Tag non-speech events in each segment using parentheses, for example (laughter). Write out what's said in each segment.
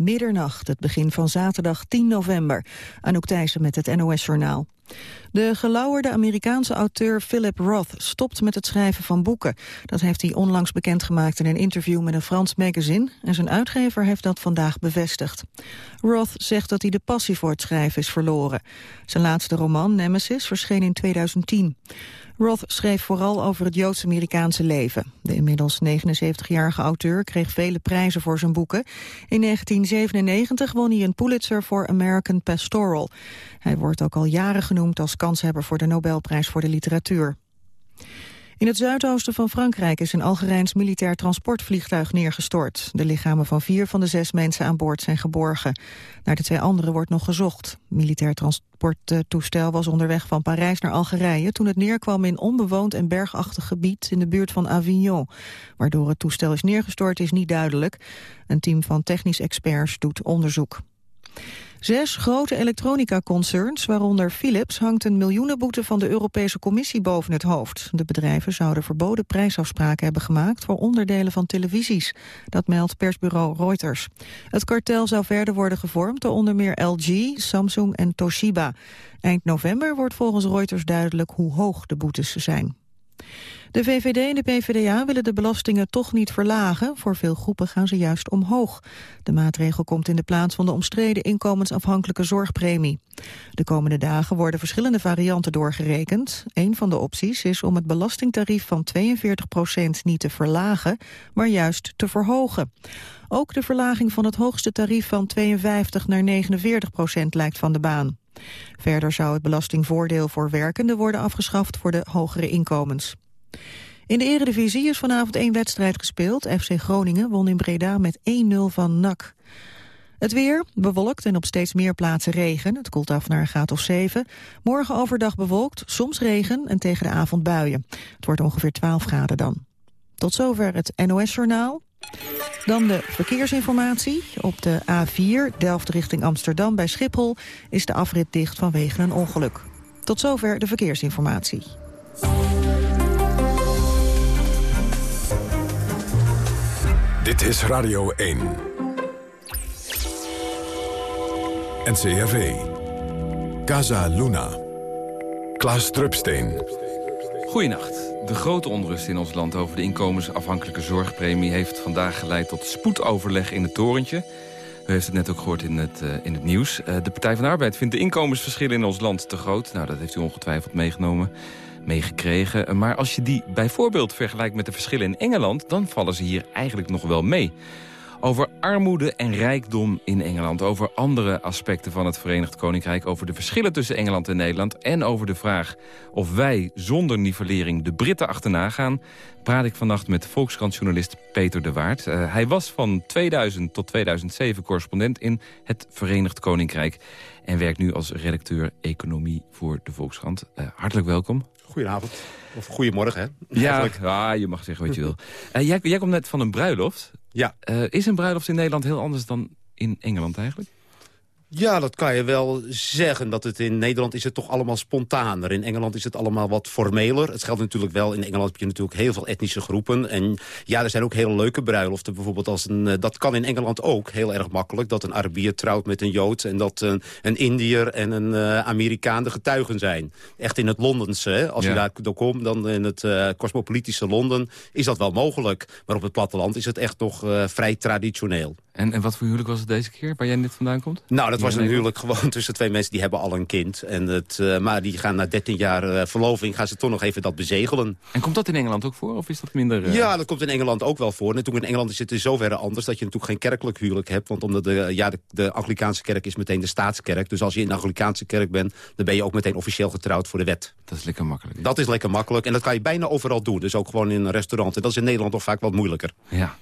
Middernacht, het begin van zaterdag 10 november. Anouk Thijssen met het NOS-journaal. De gelauwerde Amerikaanse auteur Philip Roth stopt met het schrijven van boeken. Dat heeft hij onlangs bekendgemaakt in een interview met een Frans magazine... en zijn uitgever heeft dat vandaag bevestigd. Roth zegt dat hij de passie voor het schrijven is verloren. Zijn laatste roman, Nemesis, verscheen in 2010. Roth schreef vooral over het Joods-Amerikaanse leven. De inmiddels 79-jarige auteur kreeg vele prijzen voor zijn boeken. In 1997 won hij een Pulitzer voor American Pastoral. Hij wordt ook al jaren genoemd als kanshebber voor de Nobelprijs voor de literatuur. In het zuidoosten van Frankrijk is een Algerijns militair transportvliegtuig neergestort. De lichamen van vier van de zes mensen aan boord zijn geborgen. Naar de twee anderen wordt nog gezocht. Militair transporttoestel was onderweg van Parijs naar Algerije... toen het neerkwam in onbewoond en bergachtig gebied in de buurt van Avignon. Waardoor het toestel is neergestort is niet duidelijk. Een team van technisch experts doet onderzoek. Zes grote elektronica-concerns, waaronder Philips, hangt een miljoenenboete van de Europese Commissie boven het hoofd. De bedrijven zouden verboden prijsafspraken hebben gemaakt voor onderdelen van televisies. Dat meldt persbureau Reuters. Het kartel zou verder worden gevormd door onder meer LG, Samsung en Toshiba. Eind november wordt volgens Reuters duidelijk hoe hoog de boetes zijn. De VVD en de PvdA willen de belastingen toch niet verlagen. Voor veel groepen gaan ze juist omhoog. De maatregel komt in de plaats van de omstreden inkomensafhankelijke zorgpremie. De komende dagen worden verschillende varianten doorgerekend. Een van de opties is om het belastingtarief van 42 procent niet te verlagen, maar juist te verhogen. Ook de verlaging van het hoogste tarief van 52 naar 49 procent lijkt van de baan. Verder zou het belastingvoordeel voor werkenden worden afgeschaft voor de hogere inkomens. In de eredivisie is vanavond één wedstrijd gespeeld. FC Groningen won in Breda met 1-0 van NAC. Het weer, bewolkt en op steeds meer plaatsen regen. Het koelt af naar een graad of 7. Morgen overdag bewolkt, soms regen en tegen de avond buien. Het wordt ongeveer 12 graden dan. Tot zover het NOS-journaal. Dan de verkeersinformatie. Op de A4 Delft richting Amsterdam bij Schiphol... is de afrit dicht vanwege een ongeluk. Tot zover de verkeersinformatie. Dit is Radio 1. NCRV. Casa Luna. Klaas Drupsteen. Goedenacht. De grote onrust in ons land over de inkomensafhankelijke zorgpremie... heeft vandaag geleid tot spoedoverleg in het torentje. U heeft het net ook gehoord in het, uh, in het nieuws. Uh, de Partij van de Arbeid vindt de inkomensverschillen in ons land te groot. Nou, dat heeft u ongetwijfeld meegenomen meegekregen. Maar als je die bijvoorbeeld vergelijkt met de verschillen in Engeland... dan vallen ze hier eigenlijk nog wel mee. Over armoede en rijkdom in Engeland. Over andere aspecten van het Verenigd Koninkrijk. Over de verschillen tussen Engeland en Nederland. En over de vraag of wij zonder nivellering de Britten achterna gaan. Praat ik vannacht met Volkskrant-journalist Peter de Waard. Uh, hij was van 2000 tot 2007 correspondent in het Verenigd Koninkrijk. En werkt nu als redacteur economie voor de Volkskrant. Uh, hartelijk welkom. Goedenavond. Of goedemorgen, hè? Ja, ja, je mag zeggen wat je wil. Uh, (laughs) jij, jij komt net van een bruiloft. Ja. Uh, is een bruiloft in Nederland heel anders dan in Engeland eigenlijk? Ja, dat kan je wel zeggen. Dat het in Nederland is het toch allemaal spontaner. In Engeland is het allemaal wat formeler. Het geldt natuurlijk wel, in Engeland heb je natuurlijk heel veel etnische groepen. En ja, er zijn ook hele leuke bruiloften. Bijvoorbeeld als een, eh, dat kan in Engeland ook heel erg makkelijk. Dat een Arabier trouwt met een Jood. En dat een, een Indiër en een uh, Amerikaan de getuigen zijn. Echt in het Londense. Als ja. je daar komt, dan in het uh, cosmopolitische Londen is dat wel mogelijk. Maar op het platteland is het echt nog uh, vrij traditioneel. En, en wat voor huwelijk was het deze keer, waar jij net vandaan komt? Nou, dat was een huwelijk gewoon (laughs) tussen twee mensen die hebben al een kind. En het, uh, maar die gaan na 13 jaar uh, verloving, gaan ze toch nog even dat bezegelen. En komt dat in Engeland ook voor, of is dat minder... Uh... Ja, dat komt in Engeland ook wel voor. En toen in Engeland is het in zoverre anders dat je natuurlijk geen kerkelijk huwelijk hebt. Want omdat de, ja, de, de Anglikaanse kerk is meteen de staatskerk. Dus als je in de Anglikaanse kerk bent, dan ben je ook meteen officieel getrouwd voor de wet. Dat is lekker makkelijk. Dat is lekker makkelijk. En dat kan je bijna overal doen. Dus ook gewoon in een restaurant. En dat is in Nederland toch vaak wat moeilijker. Ja.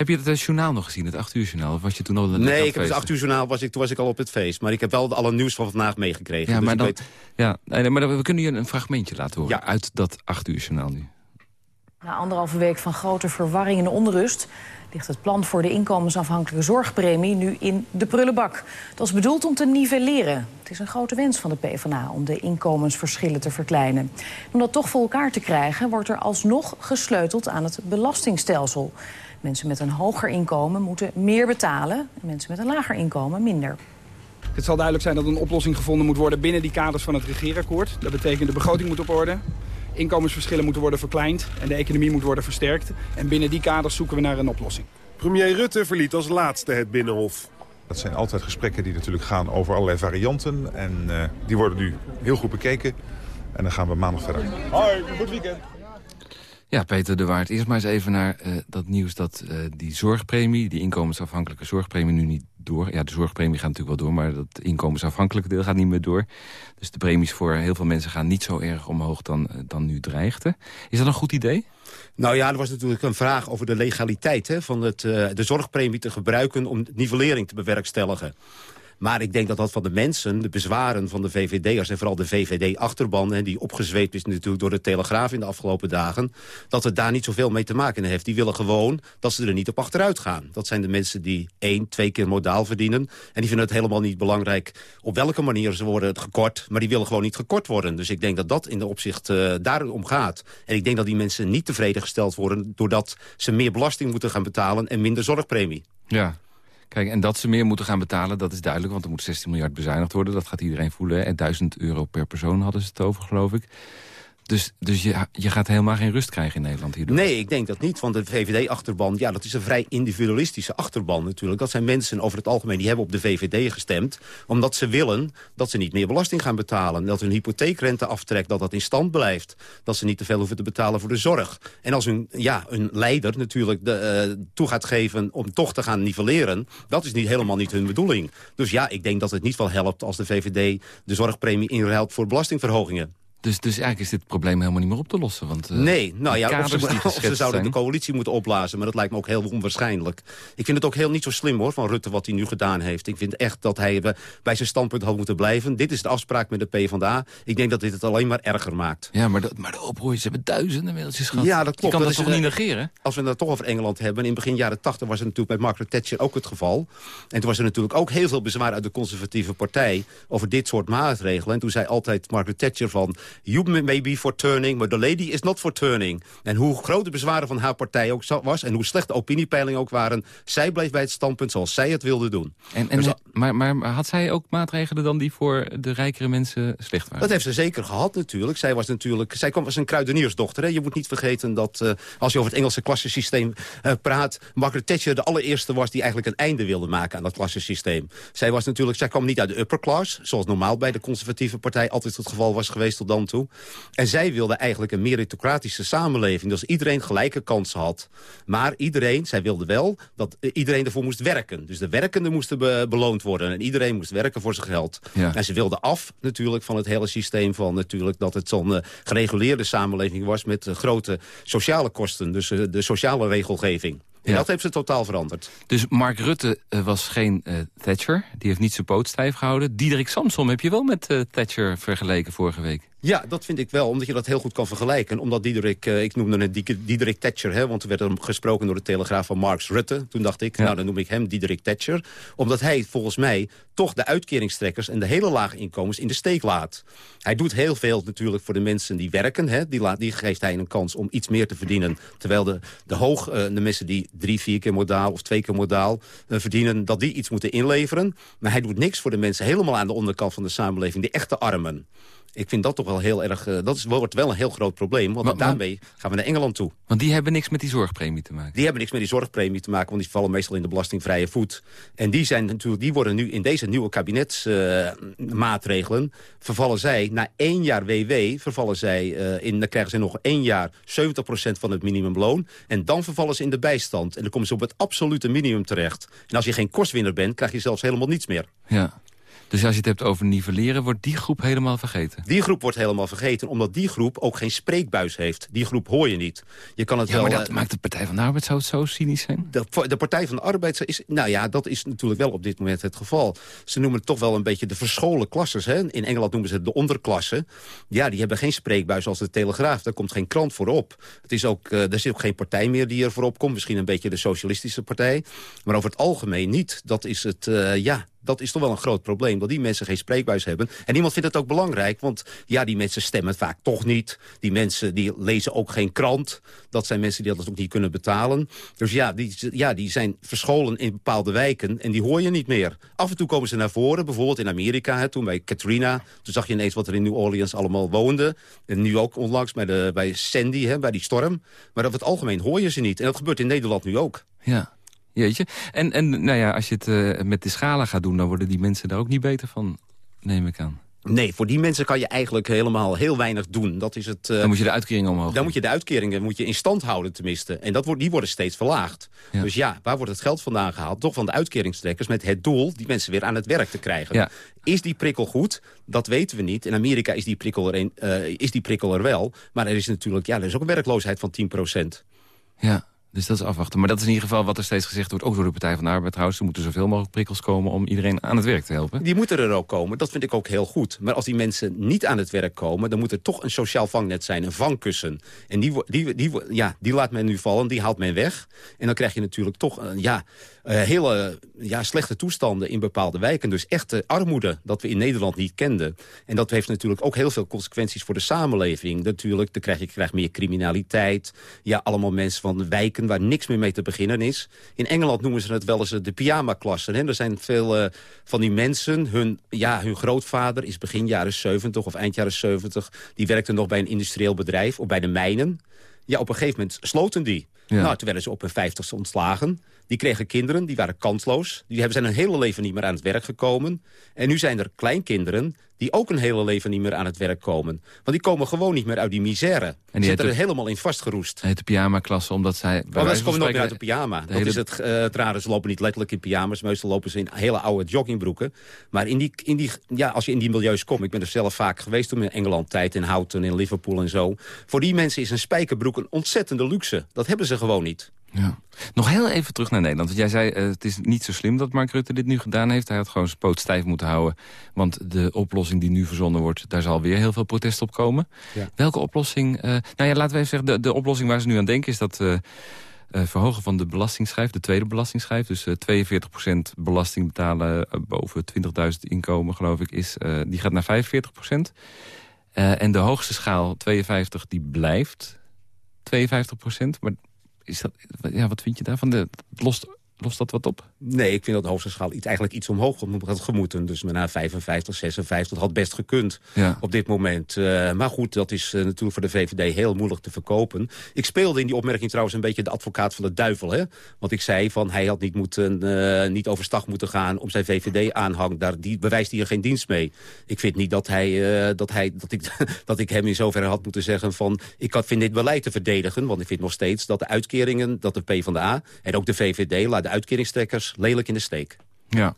Heb je het uh, journaal nog gezien, het 8 uur journaal? Of was je toen al Nee, ik heb het 8 uur journaal, was ik, toen was ik al op het feest. Maar ik heb wel alle nieuws van vandaag meegekregen. Ja, dus maar, dan, weet... ja maar dan, we kunnen je een fragmentje laten horen Ja. uit dat 8 uur journaal nu. Na anderhalve week van grote verwarring en onrust ligt het plan voor de inkomensafhankelijke zorgpremie nu in de prullenbak. Dat is bedoeld om te nivelleren. Het is een grote wens van de PvdA om de inkomensverschillen te verkleinen. Om dat toch voor elkaar te krijgen wordt er alsnog gesleuteld aan het belastingstelsel. Mensen met een hoger inkomen moeten meer betalen... en mensen met een lager inkomen minder. Het zal duidelijk zijn dat een oplossing gevonden moet worden binnen die kaders van het regeerakkoord. Dat betekent de begroting moet op orde, inkomensverschillen moeten worden verkleind en de economie moet worden versterkt. En binnen die kaders zoeken we naar een oplossing. Premier Rutte verliet als laatste het Binnenhof. Dat zijn altijd gesprekken die natuurlijk gaan over allerlei varianten. En uh, die worden nu heel goed bekeken. En dan gaan we maandag verder. Hoi, goed weekend. Ja, Peter de Waard. Eerst maar eens even naar uh, dat nieuws dat uh, die zorgpremie... die inkomensafhankelijke zorgpremie nu niet door... Ja, de zorgpremie gaat natuurlijk wel door, maar dat inkomensafhankelijke deel gaat niet meer door. Dus de premies voor heel veel mensen gaan niet zo erg omhoog dan, uh, dan nu dreigde. Is dat een goed idee? Nou ja, er was natuurlijk een vraag over de legaliteit hè, van het, de zorgpremie te gebruiken om nivellering te bewerkstelligen. Maar ik denk dat dat van de mensen, de bezwaren van de VVD'ers... en vooral de VVD-achterban, die opgezweept is natuurlijk door de Telegraaf in de afgelopen dagen... dat het daar niet zoveel mee te maken heeft. Die willen gewoon dat ze er niet op achteruit gaan. Dat zijn de mensen die één, twee keer modaal verdienen. En die vinden het helemaal niet belangrijk op welke manier ze worden gekort. Maar die willen gewoon niet gekort worden. Dus ik denk dat dat in de opzicht uh, daarom gaat. En ik denk dat die mensen niet tevreden gesteld worden... doordat ze meer belasting moeten gaan betalen en minder zorgpremie. Ja, Kijk, en dat ze meer moeten gaan betalen, dat is duidelijk. Want er moet 16 miljard bezuinigd worden. Dat gaat iedereen voelen. En 1000 euro per persoon hadden ze het over, geloof ik. Dus, dus je, je gaat helemaal geen rust krijgen in Nederland hierdoor? Nee, ik denk dat niet. Want de VVD-achterban, ja, dat is een vrij individualistische achterban natuurlijk. Dat zijn mensen over het algemeen die hebben op de VVD gestemd. Omdat ze willen dat ze niet meer belasting gaan betalen. Dat hun hypotheekrente aftrekt, dat dat in stand blijft. Dat ze niet te veel hoeven te betalen voor de zorg. En als hun, ja, een leider natuurlijk de, uh, toe gaat geven om toch te gaan nivelleren... dat is niet, helemaal niet hun bedoeling. Dus ja, ik denk dat het niet wel helpt als de VVD de zorgpremie inruilt voor belastingverhogingen. Dus, dus eigenlijk is dit probleem helemaal niet meer op te lossen. Want, uh, nee, nou ja, of ze, (laughs) of ze zouden de coalitie moeten opblazen. Maar dat lijkt me ook heel onwaarschijnlijk. Ik vind het ook heel niet zo slim hoor, van Rutte wat hij nu gedaan heeft. Ik vind echt dat hij bij zijn standpunt had moeten blijven. Dit is de afspraak met de PvdA. Ik denk dat dit het alleen maar erger maakt. Ja, maar de, maar de oproeiers hebben duizenden mailtjes gehad. Ja, dat klopt. Je kan dat, dat toch niet negeren? Als we het toch over Engeland hebben. In begin jaren 80 was het natuurlijk met Margaret Thatcher ook het geval. En toen was er natuurlijk ook heel veel bezwaar uit de conservatieve partij... over dit soort maatregelen. En toen zei altijd Margaret Thatcher van... You may be for turning, maar the lady is not for turning. En hoe groot de bezwaren van haar partij ook was... en hoe slecht de opiniepeilingen ook waren... zij bleef bij het standpunt zoals zij het wilde doen. En, en, dus, maar, maar had zij ook maatregelen dan die voor de rijkere mensen slecht waren? Dat heeft ze zeker gehad natuurlijk. Zij was natuurlijk zij kwam, was een kruideniersdochter. Hè. Je moet niet vergeten dat uh, als je over het Engelse klassensysteem uh, praat... Margaret Thatcher de allereerste was die eigenlijk een einde wilde maken aan dat klassensysteem. Zij, was natuurlijk, zij kwam niet uit de upper class... zoals normaal bij de conservatieve partij altijd het geval was geweest tot dan toe. En zij wilde eigenlijk een meritocratische samenleving. Dus iedereen gelijke kansen had. Maar iedereen, zij wilde wel dat iedereen ervoor moest werken. Dus de werkenden moesten be beloond worden. En iedereen moest werken voor zijn geld. Ja. En ze wilde af natuurlijk van het hele systeem van natuurlijk dat het zo'n uh, gereguleerde samenleving was met uh, grote sociale kosten. Dus uh, de sociale regelgeving. En ja. dat heeft ze totaal veranderd. Dus Mark Rutte uh, was geen uh, Thatcher. Die heeft niet zijn poot stijf gehouden. Diederik Samsom heb je wel met uh, Thatcher vergeleken vorige week. Ja, dat vind ik wel, omdat je dat heel goed kan vergelijken. Omdat Diederik, uh, ik noemde het Diederik Thatcher, hè, want er werd er gesproken door de Telegraaf van Marx Rutte. Toen dacht ik, ja. nou dan noem ik hem Diederik Thatcher. Omdat hij volgens mij toch de uitkeringstrekkers en de hele lage inkomens in de steek laat. Hij doet heel veel natuurlijk voor de mensen die werken. Hè. Die, laat, die geeft hij een kans om iets meer te verdienen. Terwijl de, de, hoog, uh, de mensen die drie, vier keer modaal of twee keer modaal uh, verdienen... dat die iets moeten inleveren. Maar hij doet niks voor de mensen helemaal aan de onderkant van de samenleving. De echte armen. Ik vind dat toch wel heel erg... Uh, dat is, wordt wel een heel groot probleem. Want maar, daarmee gaan we naar Engeland toe. Want die hebben niks met die zorgpremie te maken? Die hebben niks met die zorgpremie te maken. Want die vallen meestal in de belastingvrije voet. En die, zijn natuurlijk, die worden nu in deze nieuwe kabinetsmaatregelen... Uh, vervallen zij na één jaar WW... vervallen zij uh, in, dan krijgen ze nog één jaar 70% van het minimumloon. En dan vervallen ze in de bijstand. En dan komen ze op het absolute minimum terecht. En als je geen kostwinner bent, krijg je zelfs helemaal niets meer. Ja. Dus als je het hebt over nivelleren, wordt die groep helemaal vergeten? Die groep wordt helemaal vergeten, omdat die groep ook geen spreekbuis heeft. Die groep hoor je niet. Je kan het ja, wel, maar dat uh, maakt de Partij van de Arbeid zo, zo cynisch zijn? De, de, Partij van de Arbeid is... Nou ja, dat is natuurlijk wel op dit moment het geval. Ze noemen het toch wel een beetje de verscholen klasses. Hè? In Engeland noemen ze het de onderklasse. Ja, die hebben geen spreekbuis als de Telegraaf. Daar komt geen krant voor op. Het is ook, uh, er zit ook geen partij meer die er voorop komt. Misschien een beetje de socialistische partij. Maar over het algemeen niet. Dat is het, uh, ja Dat is toch wel een groot probleem, dat die mensen geen spreekbuis hebben. En niemand vindt het ook belangrijk, want ja, die mensen stemmen vaak toch niet. Die mensen die lezen ook geen krant. Dat zijn mensen die dat ook niet kunnen betalen. Dus ja die, ja, die zijn verscholen in bepaalde wijken en die hoor je niet meer. Af en toe komen ze naar voren, bijvoorbeeld in Amerika, hè, toen bij Katrina. Toen zag je ineens wat er in New Orleans allemaal woonde. En nu ook onlangs bij, de, bij Sandy, hè, bij die storm. Maar over het algemeen hoor je ze niet. En dat gebeurt in Nederland nu ook. Ja. Jeetje. En, en nou ja, als je het uh, met de schalen gaat doen... dan worden die mensen daar ook niet beter van, neem ik aan. Nee, voor die mensen kan je eigenlijk helemaal heel weinig doen. Dat is het, uh, dan moet je de uitkeringen omhoog Dan moet je de uitkeringen moet je in stand houden tenminste. En dat wordt, die worden steeds verlaagd. Ja. Dus ja, waar wordt het geld vandaan gehaald? Toch van de uitkeringstrekkers met het doel die mensen weer aan het werk te krijgen. Ja. Is die prikkel goed? Dat weten we niet. In Amerika is die prikkel er, een, uh, is die prikkel er wel. Maar er is natuurlijk ja, er is ook een werkloosheid van 10% Ja. Dus dat is afwachten. Maar dat is in ieder geval wat er steeds gezegd wordt, ook door de Partij van de Arbeid trouwens. Er moeten zoveel mogelijk prikkels komen om iedereen aan het werk te helpen. Die moeten er ook komen, dat vind ik ook heel goed. Maar als die mensen niet aan het werk komen, dan moet er toch een sociaal vangnet zijn, een vangkussen. En die, die, die, ja, die laat men nu vallen, die haalt men weg. En dan krijg je natuurlijk toch, uh, ja, uh, hele ja, slechte toestanden in bepaalde wijken. Dus echte armoede, dat we in Nederland niet kenden. En dat heeft natuurlijk ook heel veel consequenties voor de samenleving. Natuurlijk, dan krijg je, krijgt meer criminaliteit. Ja, allemaal mensen van wijken waar niks meer mee te beginnen is. In Engeland noemen ze het wel eens de pyjama-klassen. Er zijn veel uh, van die mensen, hun, ja, hun grootvader is begin jaren 70 of eind jaren 70. Die werkte nog bij een industrieel bedrijf of bij de mijnen. Ja, op een gegeven moment sloten die. Ja. Nou, toen werden ze op hun vijftigste ontslagen. Die kregen kinderen, die waren kansloos. Die hebben zijn hun hele leven niet meer aan het werk gekomen. En nu zijn er kleinkinderen die ook een hele leven niet meer aan het werk komen. Want die komen gewoon niet meer uit die misère. En die zitten er helemaal in vastgeroest. heet de pyjama-klasse, omdat zij... Want ze komen nooit meer uit de pyjama. Dat hele... is het, uh, het rare. Ze lopen niet letterlijk in pyjama's. Meestal lopen ze in hele oude joggingbroeken. Maar in die, in die, ja, als je in die milieus komt... Ik ben er zelf vaak geweest toen in Engeland tijd, in Houten, in Liverpool en zo. Voor die mensen is een spijkerbroek een ontzettende luxe. Dat hebben ze gewoon niet. Ja. Nog heel even terug naar Nederland. Want jij zei, uh, het is niet zo slim dat Mark Rutte dit nu gedaan heeft. Hij had gewoon zijn poot stijf moeten houden. Want de oplossing die nu verzonnen wordt, daar zal weer heel veel protest op komen. Ja. Welke oplossing... Uh, nou ja, laten we even zeggen, de, de oplossing waar ze nu aan denken... is dat uh, verhogen van de belastingschijf, de tweede belastingschijf. Dus 42% belasting betalen boven 20.000 inkomen, geloof ik, is, die gaat naar 45%. en de hoogste schaal, 52, die blijft 52%. Maar is dat, ja, wat vind je daarvan? De, lost, lost dat wat op? Nee, ik vind dat de hoogste schaal iets, eigenlijk iets omhoog had gemoeten. Dus naar 55, 56, dat had best gekund ja. op dit moment. Uh, maar goed, dat is uh, natuurlijk voor de VVD heel moeilijk te verkopen. Ik speelde in die opmerking trouwens een beetje de advocaat van de duivel. Hè? Want ik zei van hij had niet, moeten, uh, niet overstag moeten gaan om zijn VVD-aanhang. Daar die, bewijst hij er geen dienst mee. Ik vind niet dat, hij, dat, hij, dat, ik, (laughs) dat ik hem in zoverre had moeten zeggen van... ik had, vind dit beleid te verdedigen. Want ik vind nog steeds dat de uitkeringen, dat de PvdA en ook de VVD... laat de uitkeringstrekkers lelijk in de steek. Ja,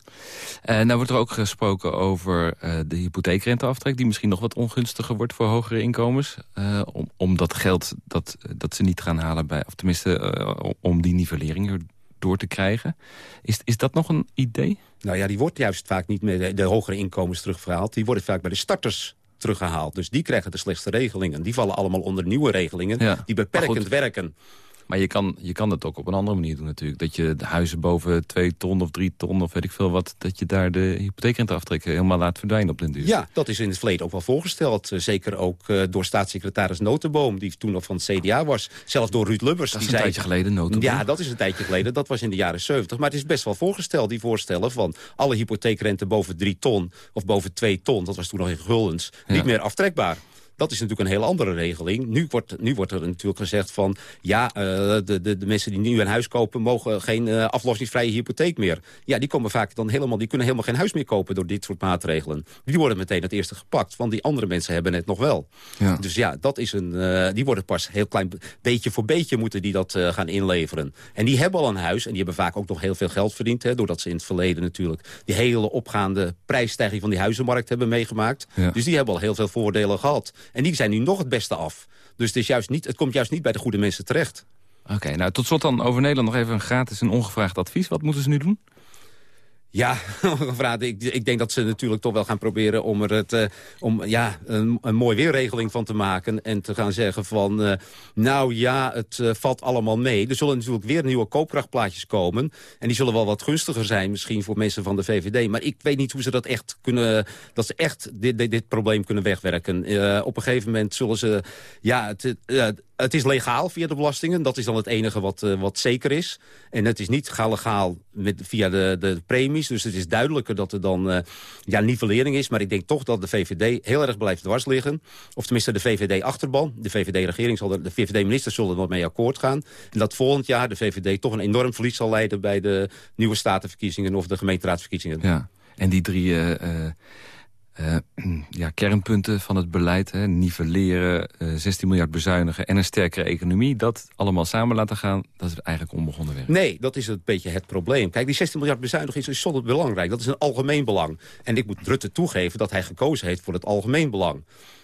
en uh, nou wordt er ook gesproken over uh, de hypotheekrenteaftrek... die misschien nog wat ongunstiger wordt voor hogere inkomens. Uh, om, om dat geld dat, dat ze niet gaan halen bij... of tenminste eh, om die nivellering door te krijgen. Is, is dat nog een idee? Nou ja, die wordt juist vaak niet met de, de hogere inkomens terugverhaald. Die worden vaak bij de starters teruggehaald. Dus die krijgen de slechtste regelingen. Die vallen allemaal onder nieuwe regelingen ja. die beperkend werken. Maar je kan, je kan het ook op een andere manier doen natuurlijk. Dat je de huizen boven 2 ton of 3 ton of weet ik veel wat... dat je daar de hypotheekrenteaftrek helemaal laat verdwijnen op den duur. Ja, dat is in het verleden ook wel voorgesteld. Uh, zeker ook uh, door staatssecretaris Notenboom, die toen nog van het CDA was. Zelfs door Ruud Lubbers. Dat is die een zei, tijdje geleden, Notenboom. Ja, dat is een tijdje geleden. Dat was in de jaren 70. Maar het is best wel voorgesteld, die voorstellen van... alle hypotheekrente boven 3 ton of boven 2 ton, dat was toen nog in guldens, ja. niet meer aftrekbaar. Dat is natuurlijk een hele andere regeling. Nu wordt, nu wordt er natuurlijk gezegd van... ja, uh, de, de, de, mensen die nu een huis kopen... mogen geen uh, aflossingsvrije hypotheek meer. Ja, die, komen vaak dan helemaal, die kunnen helemaal geen huis meer kopen... door dit soort maatregelen. Die worden meteen het eerste gepakt. Want die andere mensen hebben het nog wel. Ja. Dus ja, dat is een, uh, die worden pas heel klein... beetje voor beetje moeten die dat gaan inleveren. En die hebben al een huis. En die hebben vaak ook nog heel veel geld verdiend. Hè, doordat ze in het verleden natuurlijk... die hele opgaande prijsstijging van die huizenmarkt hebben meegemaakt. Ja. Dus die hebben al heel veel voordelen gehad. En die zijn nu nog het beste af. Dus het, is juist niet, het komt juist niet bij de goede mensen terecht. Oké, nou tot slot dan over Nederland nog even een gratis en ongevraagd advies. Wat moeten ze nu doen? Ja, (laughs) ik, ik denk dat ze natuurlijk toch wel gaan proberen om er het, uh, om, ja, een, een mooi weerregeling van te maken. En te gaan zeggen van, uh, nou ja, het uh, valt allemaal mee. Er zullen natuurlijk weer nieuwe koopkrachtplaatjes komen. En die zullen wel wat gunstiger zijn misschien voor mensen van de VVD. Maar ik weet niet hoe ze dat echt kunnen, dat ze echt dit, dit, dit probleem kunnen wegwerken. op een gegeven moment zullen ze, ja, het, het is legaal via de belastingen. Dat is dan het enige wat, uh, wat zeker is. En het is niet legaal met, via de, de premies. Dus het is duidelijker dat er dan uh, ja, nivellering is. Maar ik denk toch dat de VVD heel erg blijft dwars liggen. Of tenminste de VVD-achterban. De VVD-regering zal de VVD-ministers zullen er mee akkoord gaan. En dat volgend jaar de VVD toch een enorm verlies zal leiden... bij de nieuwe statenverkiezingen of de gemeenteraadsverkiezingen. Ja. En die drie... Uh, uh, ja, kernpunten van het beleid. Hè, nivelleren, uh, 16 miljard bezuinigen en een sterkere economie. Dat allemaal samen laten gaan, dat is eigenlijk onbegonnen werk. Nee, dat is een beetje het probleem. Kijk, die 16 miljard bezuinigen is zonder belangrijk. Dat is een algemeen belang. En ik moet Rutte toegeven dat hij gekozen heeft voor het algemeen belang.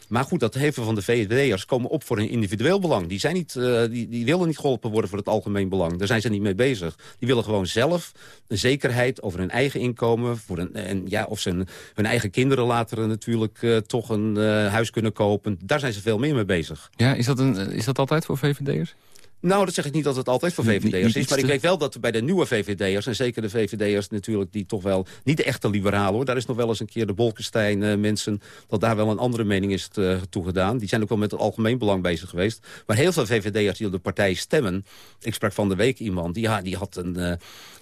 Maar goed, dat heffen van de VVD'ers komen op voor een individueel belang. Die, zijn niet, uh, die, die willen niet geholpen worden voor het algemeen belang. Daar zijn ze niet mee bezig. Die willen gewoon zelf een zekerheid over hun eigen inkomen. Voor een, en ja, of ze hun eigen kinderen later natuurlijk uh, toch een uh, huis kunnen kopen. Daar zijn ze veel meer mee bezig. Ja, is dat, een, is dat altijd voor VVD'ers? Nou, dat zeg ik niet dat het altijd voor VVD'ers is. Maar ik weet wel dat bij de nieuwe VVD'ers... en zeker de VVD'ers natuurlijk die toch wel... niet de echte liberalen hoor. Daar is nog wel eens een keer de Bolkestein uh, mensen... dat daar wel een andere mening is uh, toegedaan. Die zijn ook wel met het algemeen belang bezig geweest. Maar heel veel VVD'ers die op de partij stemmen... ik sprak van de week iemand, die, ja, die had een... Uh,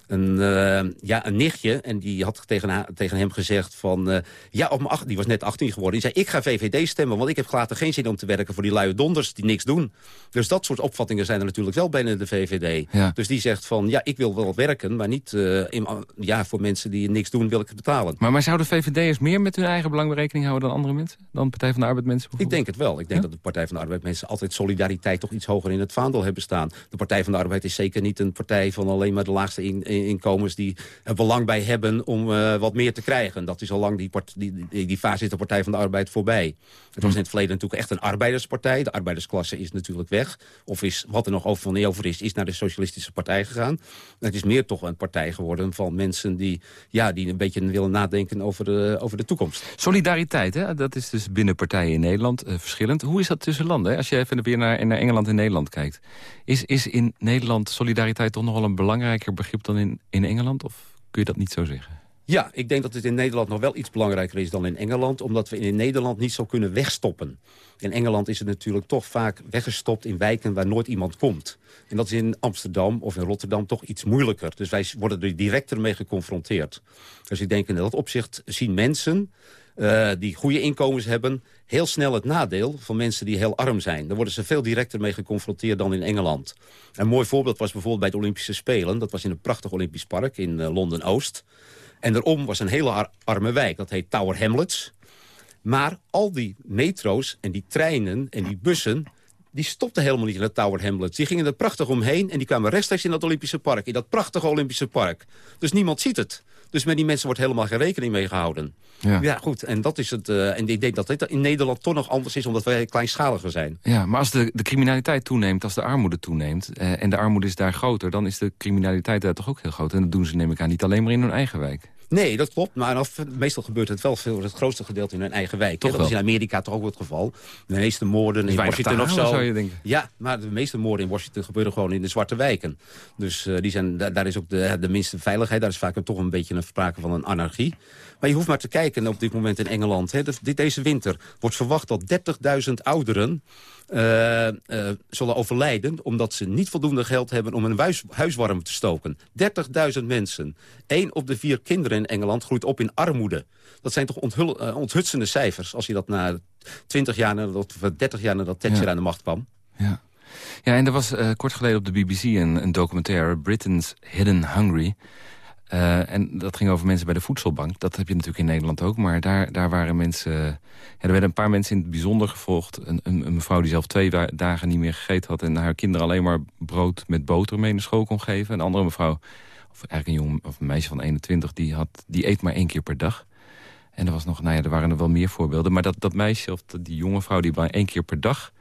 een, uh, ja, een nichtje. En die had tegen, haar, tegen hem gezegd van... Uh, ja, op mijn die was net 18 geworden. Die zei, ik ga VVD stemmen, want ik heb later geen zin om te werken... voor die luie donders die niks doen. Dus dat soort opvattingen zijn er natuurlijk wel binnen de VVD. Ja. Dus die zegt van, ja, ik wil wel werken... maar niet uh, in, ja, voor mensen die niks doen, wil ik het betalen. Maar, maar zouden VVD'ers meer met hun eigen belang rekening houden... dan andere mensen? Dan Partij van de Arbeid mensen Ik denk het wel. Ik denk ja? dat de Partij van de Arbeid mensen... altijd solidariteit toch iets hoger in het vaandel hebben staan. De Partij van de Arbeid is zeker niet een partij van alleen maar de laagste in, in, inkomens... die er belang bij hebben om uh, wat meer te krijgen. Dat is al lang die, die, die, die fase is de Partij van de Arbeid voorbij. Het was in het verleden natuurlijk echt een arbeiderspartij. De arbeidersklasse is natuurlijk weg. Of is wat er over van over is, is naar de Socialistische Partij gegaan. Het is meer toch een partij geworden van mensen die, ja, die een beetje willen nadenken over de, over de toekomst. Solidariteit, hè? dat is dus binnen partijen in Nederland uh, verschillend. Hoe is dat tussen landen? Als je even weer naar, naar Engeland en Nederland kijkt. Is, is in Nederland solidariteit toch nogal een belangrijker begrip dan in, in Engeland? Of kun je dat niet zo zeggen? Ja, ik denk dat het in Nederland nog wel iets belangrijker is dan in Engeland. Omdat we in Nederland niet zo kunnen wegstoppen. In Engeland is het natuurlijk toch vaak weggestopt in wijken waar nooit iemand komt. En dat is in Amsterdam of in Rotterdam toch iets moeilijker. Dus wij worden er directer mee geconfronteerd. Dus ik denk in dat opzicht zien mensen uh, die goede inkomens hebben... heel snel het nadeel van mensen die heel arm zijn. Daar worden ze veel directer mee geconfronteerd dan in Engeland. Een mooi voorbeeld was bijvoorbeeld bij de Olympische Spelen. Dat was in een prachtig Olympisch park in uh, Londen-Oost. En daarom was een hele ar arme wijk. Dat heet Tower Hamlets. Maar al die metro's en die treinen en die bussen die stopten helemaal niet in het Tower Hamlets. Die gingen er prachtig omheen en die kwamen rechtstreeks in dat Olympische park. In dat prachtige Olympische park. Dus niemand ziet het. Dus met die mensen wordt helemaal geen rekening mee gehouden. Ja, ja goed. En dat is het. Uh, en ik denk dat dit in Nederland toch nog anders is, omdat wij kleinschaliger zijn. Ja, maar als de, de criminaliteit toeneemt, als de armoede toeneemt... Uh, en de armoede is daar groter, dan is de criminaliteit daar toch ook heel groot. En dat doen ze, neem ik aan, niet alleen maar in hun eigen wijk. Nee, dat klopt. Maar of, meestal gebeurt het wel veel het grootste gedeelte in hun eigen wijk. Toch dat is in Amerika toch ook het geval. De meeste moorden in Washington of zo. Zou je denken. Ja, maar de meeste moorden in Washington gebeuren gewoon in de zwarte wijken. Dus uh, die zijn, daar, daar is ook de, de minste veiligheid. Daar is vaak toch een beetje een sprake van een anarchie. Maar je hoeft maar te kijken op dit moment in Engeland. Hè. Deze winter wordt verwacht dat 30.000 ouderen uh, uh, zullen overlijden... omdat ze niet voldoende geld hebben om een huis, huis warm te stoken. 30.000 mensen. Eén op de vier kinderen in Engeland groeit op in armoede. Dat zijn toch onthul, uh, onthutsende cijfers... als je dat na 20 jaar, nadat, of 30 jaar nadat Thatcher ja. aan de macht kwam. Ja. Ja, en er was kort geleden op de BBC een, een documentaire... Britain's Hidden Hungry... Uh, en dat ging over mensen bij de voedselbank. Dat heb je natuurlijk in Nederland ook. Maar daar, daar waren mensen... Ja, er werden een paar mensen in het bijzonder gevolgd. Een, een, mevrouw die zelf twee dagen niet meer gegeten had... en haar kinderen alleen maar brood met boter mee naar school kon geven. Een andere mevrouw, of eigenlijk een jong of een meisje van 21... die, had, die eet maar één keer per dag. En er, was nog, nou ja, er waren er wel meer voorbeelden. Maar dat, dat meisje, of die jonge vrouw die maar één keer per dag...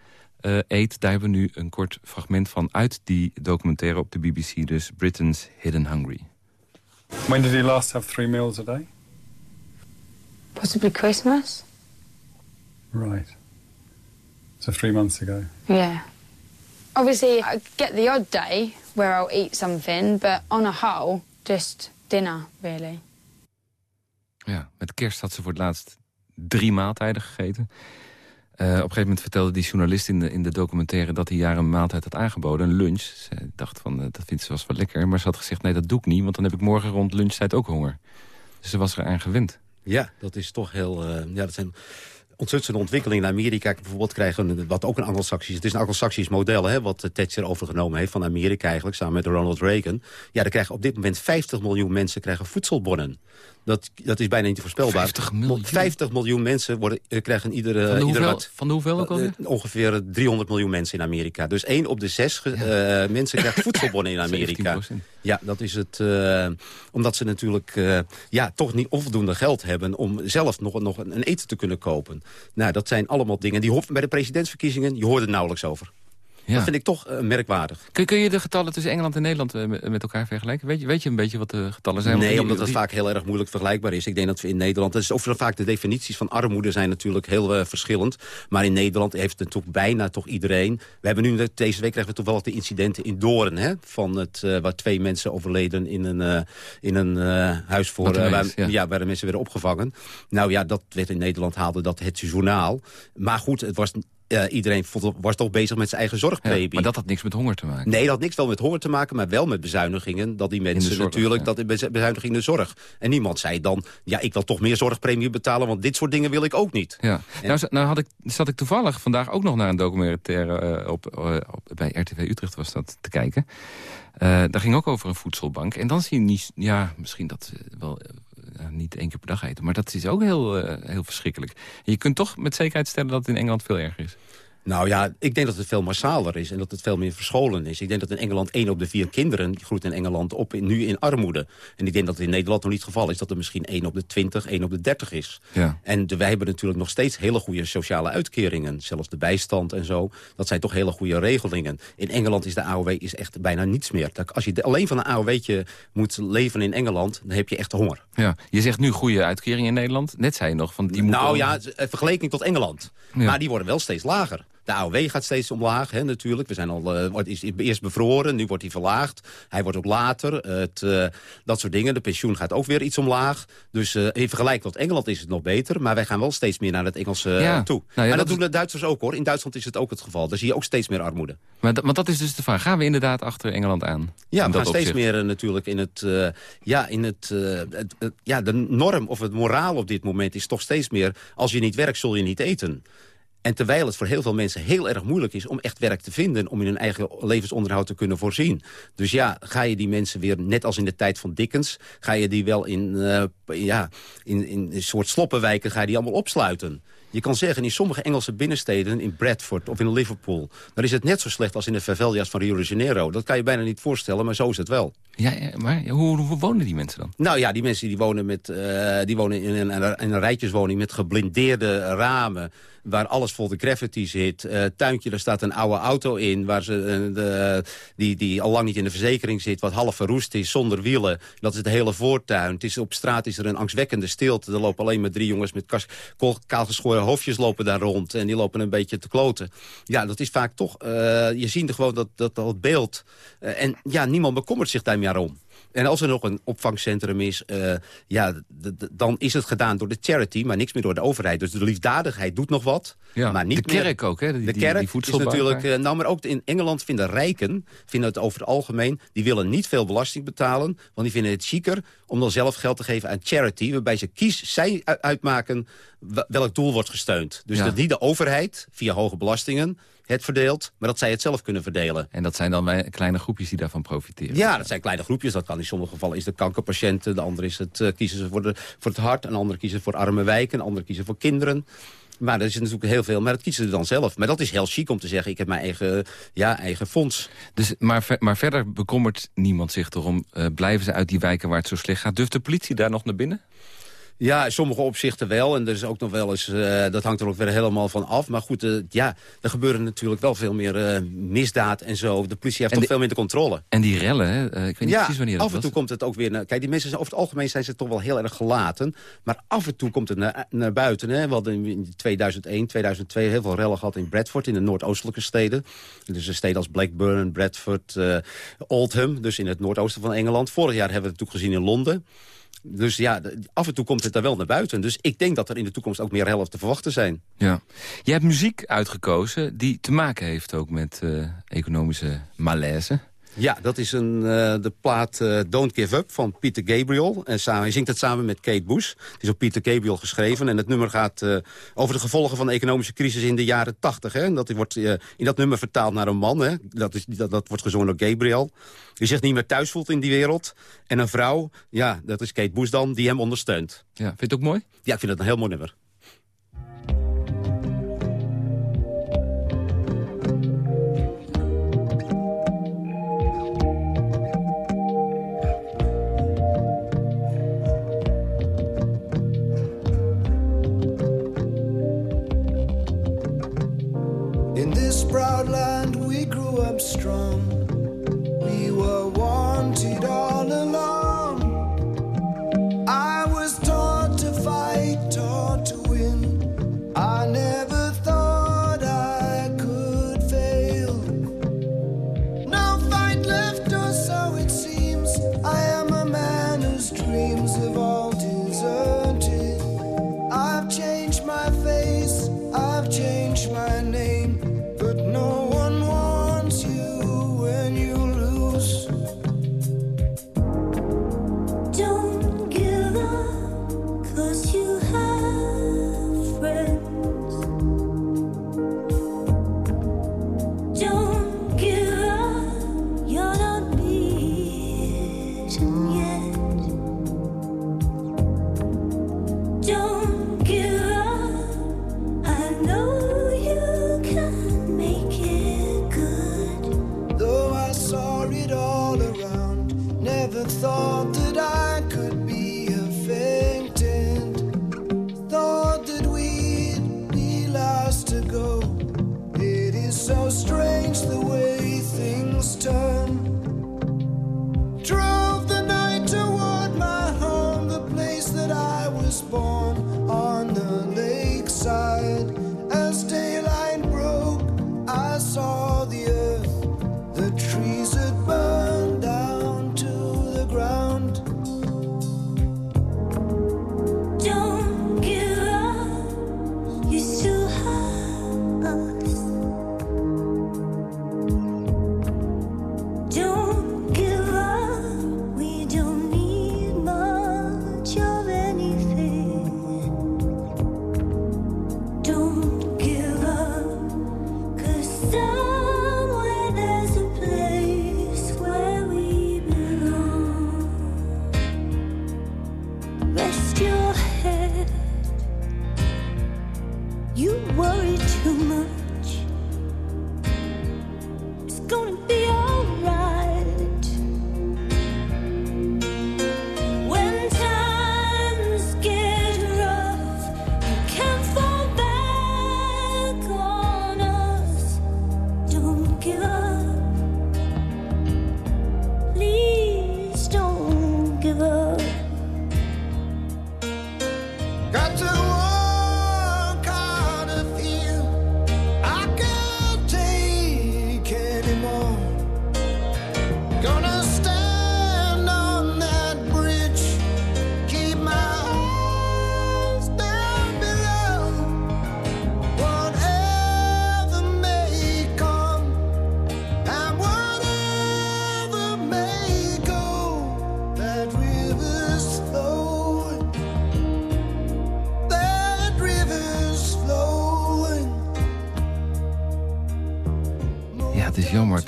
Uh, eet, daar hebben we nu een kort fragment van uit die documentaire op de BBC. Dus Britain's Hidden Hungry. When did you last have three meals a day? Possibly Christmas. Right. So three months ago. Yeah. Obviously, I get the odd day where I'll eat something, but on a whole, just dinner, really. Ja, met kerst had ze voor het laatst drie maaltijden gegeten. Uh, op een gegeven moment vertelde die journalist in de, in de documentaire... dat hij haar een maaltijd had aangeboden, een lunch. Ze dacht van, uh, dat vindt ze wel lekker. Maar ze had gezegd, nee, dat doe ik niet... want dan heb ik morgen rond lunchtijd ook honger. Dus ze was eraan gewend. Ja, dat is toch heel... Uh, ja, dat zijn ontzettende ontwikkelingen in Amerika. Bijvoorbeeld krijgen wat ook een anglo-saxisch... Het is een anglo-saxisch model, hè, wat Thatcher overgenomen heeft van Amerika eigenlijk... samen met Ronald Reagan. Ja, dan krijgen op dit moment 50 miljoen mensen krijgen voedselbonnen. Dat, dat is bijna niet voorspelbaar. 50 miljoen? 50 miljoen mensen worden, krijgen iedere... Van de hoeveel, wat, van de hoeveel ook alweer? Uh, ongeveer 300 miljoen mensen in Amerika. Dus één op de zes ja. uh, mensen krijgt (laughs) voedselbonnen in Amerika. Ja, dat is het. Uh, omdat ze natuurlijk ja, toch niet onvoldoende geld hebben... om zelf nog, nog een eten te kunnen kopen. Nou, dat zijn allemaal dingen. Die bij de presidentsverkiezingen, je hoort er nauwelijks over. Ja. Dat vind ik toch uh, merkwaardig. Kun, kun, je de getallen tussen Engeland en Nederland uh, met elkaar vergelijken? Weet je, weet je een beetje wat de getallen zijn? Nee, omdat dat vaak heel erg moeilijk vergelijkbaar is. Ik denk dat we in Nederland... Dat is over vaak de definities van armoede zijn natuurlijk heel uh, verschillend. Maar in Nederland heeft het toch bijna toch iedereen... We hebben nu deze week krijgen we toch wel de incidenten in Doorn... Hè, van het, waar twee mensen overleden in een, in een huis voor... waar, ja. ja. waar de mensen werden opgevangen. Nou ja, dat werd in Nederland haalde dat het journaal. Maar goed, het was uh, iedereen was toch bezig met zijn eigen zorgpremie. Ja, maar dat had niks met honger te maken? Nee, dat had niks wel met honger te maken, maar wel met bezuinigingen. Dat die mensen zorg, natuurlijk, ja. dat bezuinigingen in de zorg. En niemand zei dan, ja, ik wil toch meer zorgpremie betalen... want dit soort dingen wil ik ook niet. Ja. En, nou, nou had ik, zat ik toevallig vandaag ook nog naar een documentaire... Uh, op, uh, op, bij RTV Utrecht was dat te kijken. daar ging ook over een voedselbank. En dan zie je niet, ja, misschien dat wel niet één keer per dag eten. Maar dat is ook heel, uh, heel verschrikkelijk. Je kunt toch met zekerheid stellen dat het in Engeland veel erger is. Nou ja, ik denk dat het veel massaler is en dat het veel meer verscholen is. Ik denk dat in Engeland één op de vier kinderen groeit in Engeland op in, nu in armoede. En ik denk dat het in Nederland nog niet het geval is. Dat er misschien één op de twintig, één op de dertig is. Ja. En de, wij hebben natuurlijk nog steeds hele goede sociale uitkeringen. Zelfs de bijstand en zo. Dat zijn toch hele goede regelingen. In Engeland is de AOW is echt bijna niets meer. Als je alleen van een AOW'tje moet leven in Engeland, dan heb je echt honger. Ja. Je zegt nu goede uitkeringen in Nederland. Net zei je nog. Van die nou ja, vergelijking tot Engeland. Ja. Maar die worden wel steeds lager. De AOW gaat steeds omlaag, hè, natuurlijk. We zijn al, uh, wordt, is eerst bevroren, nu wordt hij verlaagd. Hij wordt ook later. Het, uh, dat soort dingen. De pensioen gaat ook weer iets omlaag. Dus uh, in vergelijking tot Engeland is het nog beter. Maar wij gaan wel steeds meer naar het Engelse ja. toe. Nou ja, maar dat, dat doen de Duitsers ook, hoor. In Duitsland is het ook het geval. Daar zie je ook steeds meer armoede. Maar want dat is dus de vraag. Gaan we inderdaad achter Engeland aan? Ja, we gaan steeds meer natuurlijk in het... ja, in het, het, het, ja, de norm of het moraal op dit moment is toch steeds meer... als je niet werkt, zul je niet eten. En terwijl het voor heel veel mensen heel erg moeilijk is... om echt werk te vinden, om in hun eigen levensonderhoud te kunnen voorzien. Dus ja, ga je die mensen weer, net als in de tijd van Dickens... ga je die wel in, uh, ja, in, in een soort sloppenwijken ga je die allemaal opsluiten. Je kan zeggen, in sommige Engelse binnensteden, in Bradford of in Liverpool... dan is het net zo slecht als in de favelas van Rio de Janeiro. Dat kan je bijna niet voorstellen, maar zo is het wel. Ja, maar hoe, hoe wonen die mensen dan? Nou ja, die mensen die wonen, met, uh, die wonen in, een, in een rijtjeswoning met geblindeerde ramen waar alles vol de graffiti zit. Uh, tuintje, daar staat een oude auto in... Waar ze, uh, de, die, die al lang niet in de verzekering zit... wat half verroest is, zonder wielen. Dat is de hele voortuin. Het is, op straat is er een angstwekkende stilte. Er lopen alleen maar drie jongens met kas, kaalgeschoren hoofdjes lopen daar rond. En die lopen een beetje te kloten. Ja, dat is vaak toch... Uh, je ziet gewoon dat, dat, dat beeld. en ja, niemand bekommert zich daar meer om. En als er nog een opvangcentrum is, uh, ja, dan is het gedaan door de charity... maar niks meer door de overheid. Dus de liefdadigheid doet nog wat, ja, maar niet De kerk meer. ook, hè? Die, de kerk die, is natuurlijk... Uh, nou, maar ook in Engeland vinden rijken, vinden het over het algemeen... die willen niet veel belasting betalen, want die vinden het chiquer... om dan zelf geld te geven aan charity... waarbij ze kies, zij uitmaken welk doel wordt gesteund. Dus Ja. dat niet de overheid, via hoge belastingen het verdeelt, maar dat zij het zelf kunnen verdelen. En dat zijn dan kleine groepjes die daarvan profiteren. Ja, dat zijn kleine groepjes. Dat kan in sommige gevallen is de kankerpatiënten. De andere is het, eh, kiezen ze voor, de, voor het hart. Een andere kiezen voor arme wijken. Een andere kiezen voor kinderen. Maar er is natuurlijk heel veel. Maar dat kiezen ze dan zelf. Maar dat is heel chic om te zeggen. Ik heb mijn eigen, ja, eigen fonds. Dus, maar, ver- maar verder bekommert niemand zich erom. eh, blijven ze uit die wijken waar het zo slecht gaat? Durft de politie daar nog naar binnen? Ja, in sommige opzichten wel. En er is ook nog wel eens, uh, dat hangt er ook weer helemaal van af. Maar goed, uh, ja, er gebeuren natuurlijk wel veel meer uh, misdaad en zo. De politie heeft toch veel minder controle. En die rellen, hè? ik weet niet ja, precies wanneer af en toe komt het ook weer... Naar, kijk, die mensen, over het algemeen zijn ze toch wel heel erg gelaten. Maar af en toe komt het naar, naar buiten. Hè? We hadden in 2001, 2002 heel veel rellen gehad in Bradford... in de noordoostelijke steden. Dus steden als Blackburn, Bradford, Oldham. Dus in het noordoosten van Engeland. Vorig jaar hebben we het natuurlijk gezien in Londen. Dus ja, af en toe komt het er wel naar buiten. Dus ik denk dat er in de toekomst ook meer helft te verwachten zijn. Ja. Je hebt muziek uitgekozen die te maken heeft ook met uh, economische malaise. Ja, dat is een, uh, de plaat uh, Don't Give Up van Peter Gabriel. En samen, hij zingt het samen met Kate Bush. Het is op Peter Gabriel geschreven. En het nummer gaat uh, over de gevolgen van de economische crisis in de jaren tachtig. Dat wordt in dat nummer vertaald naar een man. Hè. Dat, is, dat, dat wordt gezongen door Gabriel. Die zich niet meer thuis voelt in die wereld. En een vrouw, ja, dat is Kate Bush dan, die hem ondersteunt. Ja, vind je het ook mooi? Ja, ik vind het een heel mooi nummer. strong. We were wanted all.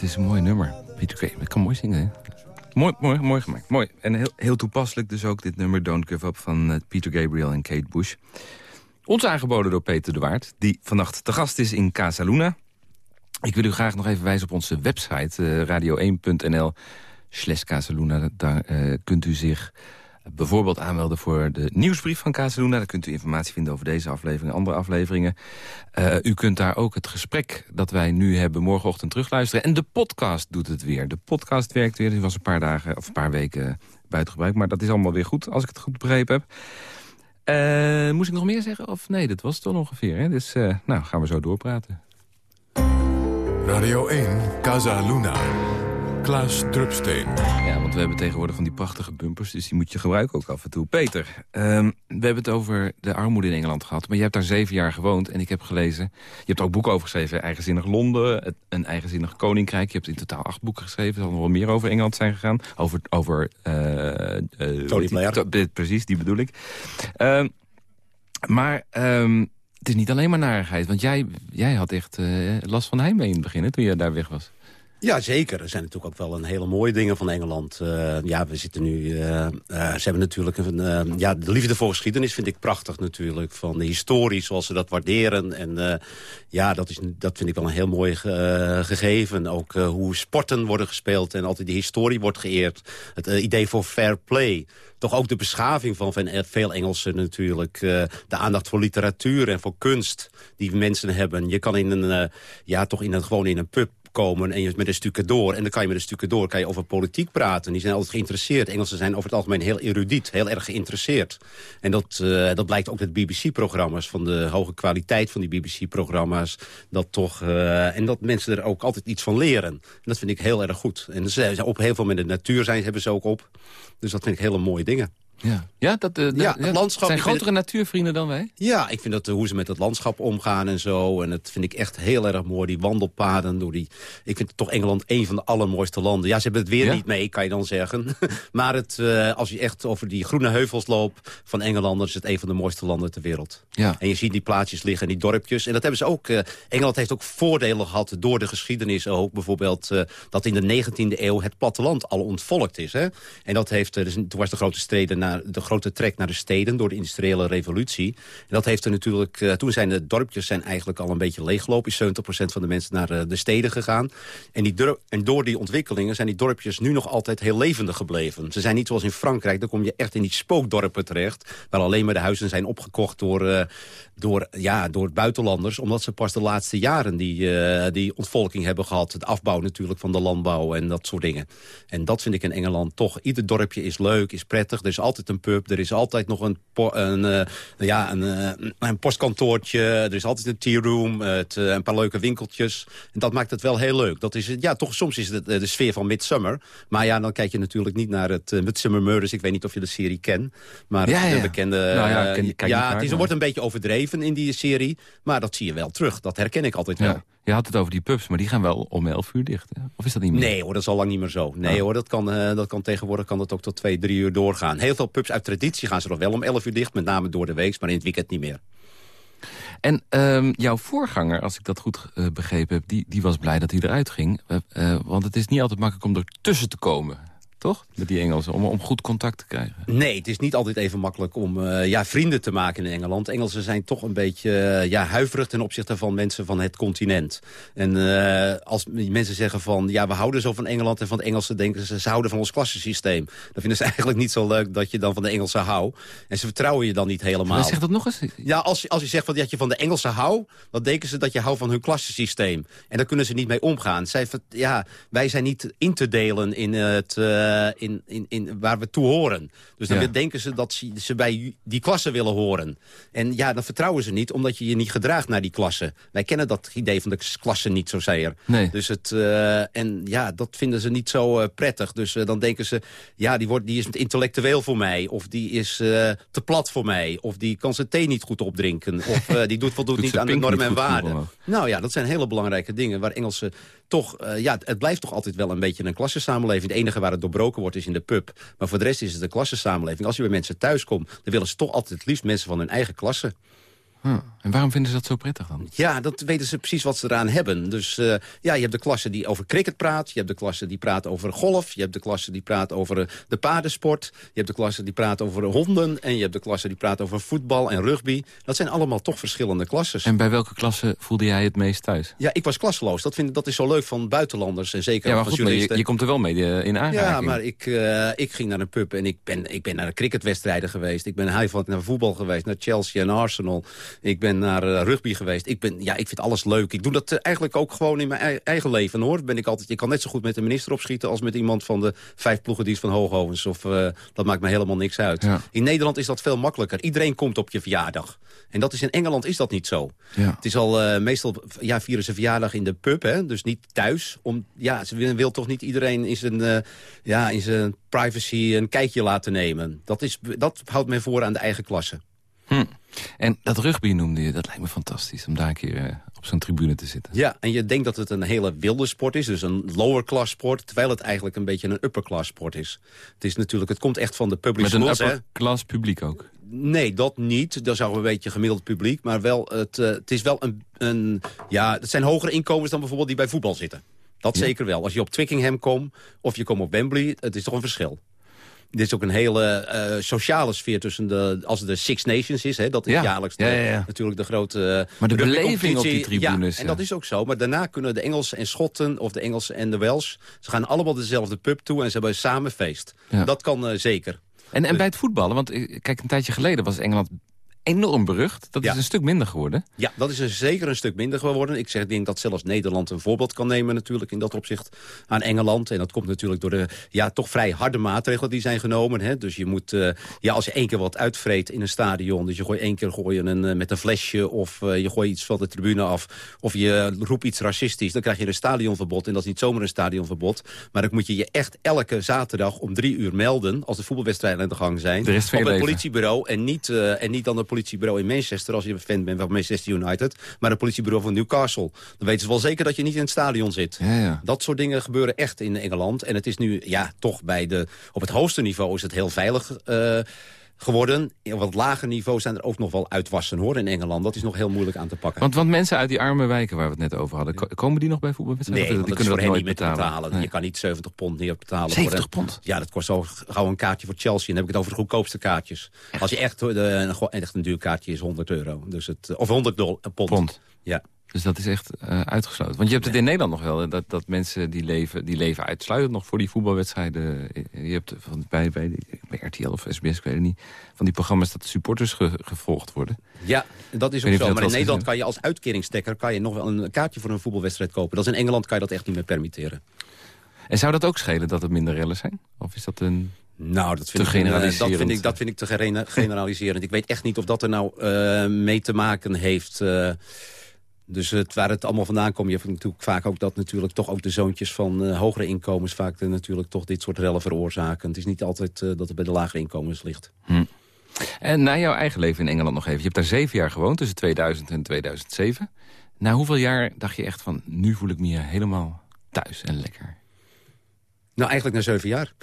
Is een mooi nummer. Peter ik kan mooi zingen, hè? Mooi, mooi, mooi gemaakt. Mooi. En heel, heel toepasselijk dus ook dit nummer Don't Give Up van uh, Peter Gabriel en Kate Bush. Ons aangeboden door Peter de Waard, die vannacht te gast is in Casa Luna. Ik wil u graag nog even wijzen op onze website, uh, radio1.nl slash Casaluna. Daar uh, kunt u zich bijvoorbeeld aanmelden voor de nieuwsbrief van Casaluna. Daar kunt u informatie vinden over deze aflevering en andere afleveringen. Uh, u kunt daar ook het gesprek dat wij nu hebben morgenochtend terugluisteren. En de podcast doet het weer. De podcast werkt weer. Die was een paar dagen of een paar weken buiten gebruik. Maar dat is allemaal weer goed, als ik het goed begrepen heb. Uh, moest ik nog meer zeggen? Of nee, dat was het toch ongeveer. Hè? Dus uh, nou, gaan we zo doorpraten. Radio 1, Casa Luna. Klaas Drupsteen. Ja, want we hebben tegenwoordig van die prachtige bumpers... dus die moet je gebruiken ook af en toe. Peter, um, we hebben het over de armoede in Engeland gehad... maar je hebt daar zeven jaar gewoond en ik heb gelezen... je hebt ook boeken over geschreven. Eigenzinnig Londen, een eigenzinnig koninkrijk. Je hebt in totaal acht boeken geschreven. Er zal nog wel meer over Engeland zijn gegaan. Over... over uh, uh. Precies, die bedoel ik. Um, maar... Um, het is niet alleen maar narigheid, want jij, jij had echt uh, last van heimwee in het begin, hè, toen je daar weg was. Ja, zeker. Er zijn natuurlijk ook wel een hele mooie dingen van Engeland. Uh, ja, we zitten nu... Uh, uh, ze hebben natuurlijk een... ja, de liefde voor geschiedenis vind ik prachtig natuurlijk. Van de historie, zoals ze dat waarderen. En ja, dat, is, dat vind ik wel een heel mooi gegeven. Ook hoe sporten worden gespeeld en altijd die historie wordt geëerd. Het idee voor fair play toch ook de beschaving van veel Engelsen natuurlijk. De aandacht voor literatuur en voor kunst die mensen hebben. Je kan in een, ja, toch in een, gewoon in een pub komen en je met een stucadoor. En dan kan je met een stucadoor kan je over politiek praten. Die zijn altijd geïnteresseerd. Engelsen zijn over het algemeen heel erudiet, heel erg geïnteresseerd. En dat, uh, dat blijkt ook uit BBC-programma's, van de hoge kwaliteit van die BBC-programma's. Dat toch, uh, en dat mensen er ook altijd iets van leren. En dat vind ik heel erg goed. En ze op heel veel met de natuur zijn, hebben ze ook op. Dus dat vind ik hele mooie dingen. Ja, ja, dat, uh, ja, het landschap, zijn grotere het, natuurvrienden dan wij? Ja, ik vind dat uh, hoe ze met het landschap omgaan en zo. En dat vind ik echt heel erg mooi. Die wandelpaden door die... Ik vind toch Engeland een van de allermooiste landen. Ja, ze hebben het weer ja? niet mee, kan je dan zeggen. (laughs) maar het, uh, als je echt over die groene heuvels loopt van Engeland... dan is het een van de mooiste landen ter wereld. Ja. En je ziet die plaatsjes liggen en die dorpjes. En dat hebben ze ook... Engeland heeft ook voordelen gehad door de geschiedenis ook. Bijvoorbeeld dat in de 19e eeuw het platteland al ontvolkt is. Hè? En dat heeft... dus, toen was de grote streden de grote trek naar de steden door de industriële revolutie. En dat heeft er natuurlijk, uh, toen zijn de dorpjes zijn eigenlijk al een beetje leeggelopen. 70% van de mensen naar uh, de steden gegaan. En, die en door die ontwikkelingen zijn die dorpjes nu nog altijd heel levendig gebleven. Ze zijn niet zoals in Frankrijk, dan kom je echt in die spookdorpen terecht. Waar alleen maar de huizen zijn opgekocht door, uh, door, ja, door buitenlanders. Omdat ze pas de laatste jaren die, die ontvolking hebben gehad. De afbouw natuurlijk van de landbouw en dat soort dingen. En dat vind ik in Engeland toch. Ieder dorpje is leuk, is prettig. Er is altijd een pub. Er is altijd nog een, een, uh, ja, een, uh, een postkantoortje. Er is altijd een tea room. Het, een paar leuke winkeltjes. En dat maakt het wel heel leuk. Dat is, ja, toch, soms is het de, sfeer van Midsummer. Maar ja, dan kijk je natuurlijk niet naar het Midsummer Murders. Ik weet niet of je de serie kent. Maar ja, ja. de bekende... Nou ja, ken, ja het is, wordt een beetje overdreven in die serie. Maar dat zie je wel terug. Dat herken ik altijd wel. Je had het over die pubs, maar die gaan wel om 11 uur dicht. Hè? Of is dat niet meer? Nee hoor, dat is al lang niet meer zo. Nee oh. hoor, dat kan, uh, dat kan tegenwoordig kan dat ook tot 2, 3 uur doorgaan. Heel veel pubs uit traditie gaan ze nog wel om 11 uur dicht. Met name door de week, maar in het weekend niet meer. En um, jouw voorganger, als ik dat goed uh, begrepen heb... Die, die was blij dat hij eruit ging. Uh, want het is niet altijd makkelijk om er tussen te komen toch? Met die Engelsen, om, om goed contact te krijgen. Nee, het is niet altijd even makkelijk om uh, ja, vrienden te maken in Engeland. Engelsen zijn toch een beetje uh, ja, huiverig ten opzichte van mensen van het continent. En uh, als mensen zeggen van, ja, we houden zo van Engeland... en van de Engelsen denken ze, ze houden van ons klassensysteem. Dan vinden ze (laughs) eigenlijk niet zo leuk dat je dan van de Engelsen houdt. En ze vertrouwen je dan niet helemaal. Zeg dat nog eens. Ja, als, als je zegt van, dat je van de Engelsen houdt... dan denken ze dat je houdt van hun klassensysteem. En daar kunnen ze niet mee omgaan. Zij, ja, wij zijn niet in te delen in het in, in, in, waar we toe horen. Dus dan ja. denken ze dat ze, ze bij die klasse willen horen. En ja, dan vertrouwen ze niet, omdat je je niet gedraagt naar die klasse. Wij kennen dat idee van de klasse niet zozeer. Nee. Dus het, uh, en ja, dat vinden ze niet zo uh, prettig. Dus dan denken ze, ja, die, wordt, die is intellectueel voor mij. Of die is te plat voor mij. Of die kan zijn thee niet goed opdrinken. Of die doet (laughs) voldoet niet aan de normen en waarden. Nou ja, dat zijn hele belangrijke dingen waar Engelsen toch, uh, ja, het blijft toch altijd wel een beetje een klassensamenleving. Het enige waar het doorbroken wordt is in de pub. Maar voor de rest is het een klassensamenleving. Als je bij mensen thuis komt, dan willen ze toch altijd het liefst mensen van hun eigen klasse. Huh. En waarom vinden ze dat zo prettig dan? Ja, dat weten ze precies wat ze eraan hebben. Dus eh, ja, je hebt de klasse die over cricket praat. Je hebt de klasse die praat over golf. Je hebt de klasse die praat over eh, de paardensport. Je hebt de klasse die praat over honden. En je hebt de klasse die praat over voetbal en rugby. Dat zijn allemaal toch verschillende klasses. En bij welke klasse voelde jij het meest thuis? Ja, ik was klasseloos. Dat, vind, dat is zo leuk van buitenlanders. En zeker Ja, maar als goed, maar je, komt er wel mee eh, in aanraking. Ja, maar ik, ik ging naar een pub en ik ben, ik ben naar cricketwedstrijden geweest. Ik ben heel naar voetbal geweest, naar Chelsea en Arsenal. Ik ben naar eh, rugby geweest. Ik, ben, ja, ik vind alles leuk. Ik doe dat eh, eigenlijk ook gewoon in mijn ei- eigen leven, hoor. Ben ik, altijd, ik kan net zo goed met de minister opschieten... als met iemand van de vijf ploegendienst van Hoogovens. Of, eh, dat maakt me helemaal niks uit. Ja. In Nederland is dat veel makkelijker. Iedereen komt op je verjaardag. En dat is in Engeland is dat niet zo. Ja. Het is al eh, meestal ja, vieren ze verjaardag in de pub, hè? dus niet thuis. Om, ja, ze wil, wil toch niet iedereen in zijn, eh, ja, in zijn privacy een kijkje laten nemen. Dat, is, dat houdt men voor aan de eigen klasse. Hm. En dat rugby noemde je, dat lijkt me fantastisch... om daar een keer eh, op zo'n tribune te zitten. Ja, en je denkt dat het een hele wilde sport is, dus een lower class sport, terwijl het eigenlijk een beetje een upper class sport is. Het is natuurlijk, het komt echt van de public Met een schools, hè? upper class publiek ook. Nee, dat niet. Dat zou een beetje gemiddeld publiek. Maar wel, het, eh, het is wel een, een... Ja, het zijn hogere inkomens dan bijvoorbeeld die bij voetbal zitten. Dat Ja. zeker wel. Als je op Twickenham komt of je komt op Wembley, het is toch een verschil. Dit is ook een hele eh, sociale sfeer tussen de... Als het de Six Nations is, hè, dat is Ja. jaarlijks de- Ja, ja, ja. natuurlijk de grote... Maar de beleving op die tribunes, Ja, en dat is ook zo. Maar daarna kunnen de Engelsen en Schotten of de Engelsen en de Wels... ze gaan allemaal dezelfde pub toe en ze hebben samen feest. Dat kan eh, zeker. En, en bij het voetballen, want eh, kijk, een tijdje geleden was Engeland enorm berucht. Dat Ja. is een stuk minder geworden. Ja, dat is er zeker een stuk minder geworden. Ik zeg, denk dat zelfs Nederland een voorbeeld kan nemen natuurlijk in dat opzicht aan Engeland. En dat komt natuurlijk door de ja, toch vrij harde maatregelen die zijn genomen. Hè. Dus je moet, eh, ja, als je één keer wat uitvreet in een stadion, dus je gooit één keer gooi je een, eh, met een flesje of eh, je gooit iets van de tribune af of je roept iets racistisch, dan krijg je een stadionverbod. En dat is niet zomaar een stadionverbod, maar dan moet je je echt elke zaterdag om drie uur melden als de voetbalwedstrijden aan de gang zijn. De op leven. politiebureau en niet, en niet dan een politiebureau in Manchester als je een fan bent van Manchester United, maar een politiebureau van Newcastle. Dan weten ze wel zeker dat je niet in het stadion zit. Ja, ja. Dat soort dingen gebeuren echt in Engeland. En het is nu, ja, toch bij de, op het hoogste niveau is het heel veilig eh, geworden. Op het lager niveau zijn er ook nog wel uitwassen hoor in Engeland. Dat is nog heel moeilijk aan te pakken. Want, want mensen uit die arme wijken waar we het net over hadden... ko- komen die nog bij voetbalwedstrijden? Nee, die dat is voor hen nooit niet meer te betalen. Nee. Je kan niet 70 pond meer betalen. 70 voor pond? Ja, dat kost zo gauw een kaartje voor Chelsea. En dan heb ik het over de goedkoopste kaartjes. Als je echt, eh, een, go- echt een duur kaartje is 100 euro. Dus het, of 100 dol, eh, pond. Pond. Ja. Dus dat is echt eh, uitgesloten. Want je hebt het in Nederland nog wel, dat, dat mensen die leven, die leven uitsluitend nog voor die voetbalwedstrijden. Je hebt van, bij, bij, bij RTL of SBS, ik weet het niet, van die programma's dat de supporters ge- gevolgd worden. Ja, dat is ook zo. Maar in Nederland kan je als uitkeringstekker... kan je nog wel een kaartje voor een voetbalwedstrijd kopen. Dat is in Engeland kan je dat echt niet meer permitteren. En zou dat ook schelen dat het minder rellen zijn? Of is dat een... Nou, dat vind, ik, eh, dat vind ik, dat vind ik te (laughs) generaliserend. ik weet echt niet of dat er nou eh, mee te maken heeft... eh, dus het, waar het allemaal vandaan komt, je hebt natuurlijk vaak ook dat natuurlijk toch ook de zoontjes van eh, hogere inkomens vaak eh, natuurlijk toch dit soort rellen veroorzaken. Het is niet altijd eh, dat het bij de lagere inkomens ligt. En na jouw eigen leven in Engeland nog even. Je hebt daar zeven jaar gewoond, tussen 2000 en 2007. Na hoeveel jaar dacht je echt van, nu voel ik me hier helemaal thuis en lekker? Nou, eigenlijk na zeven jaar.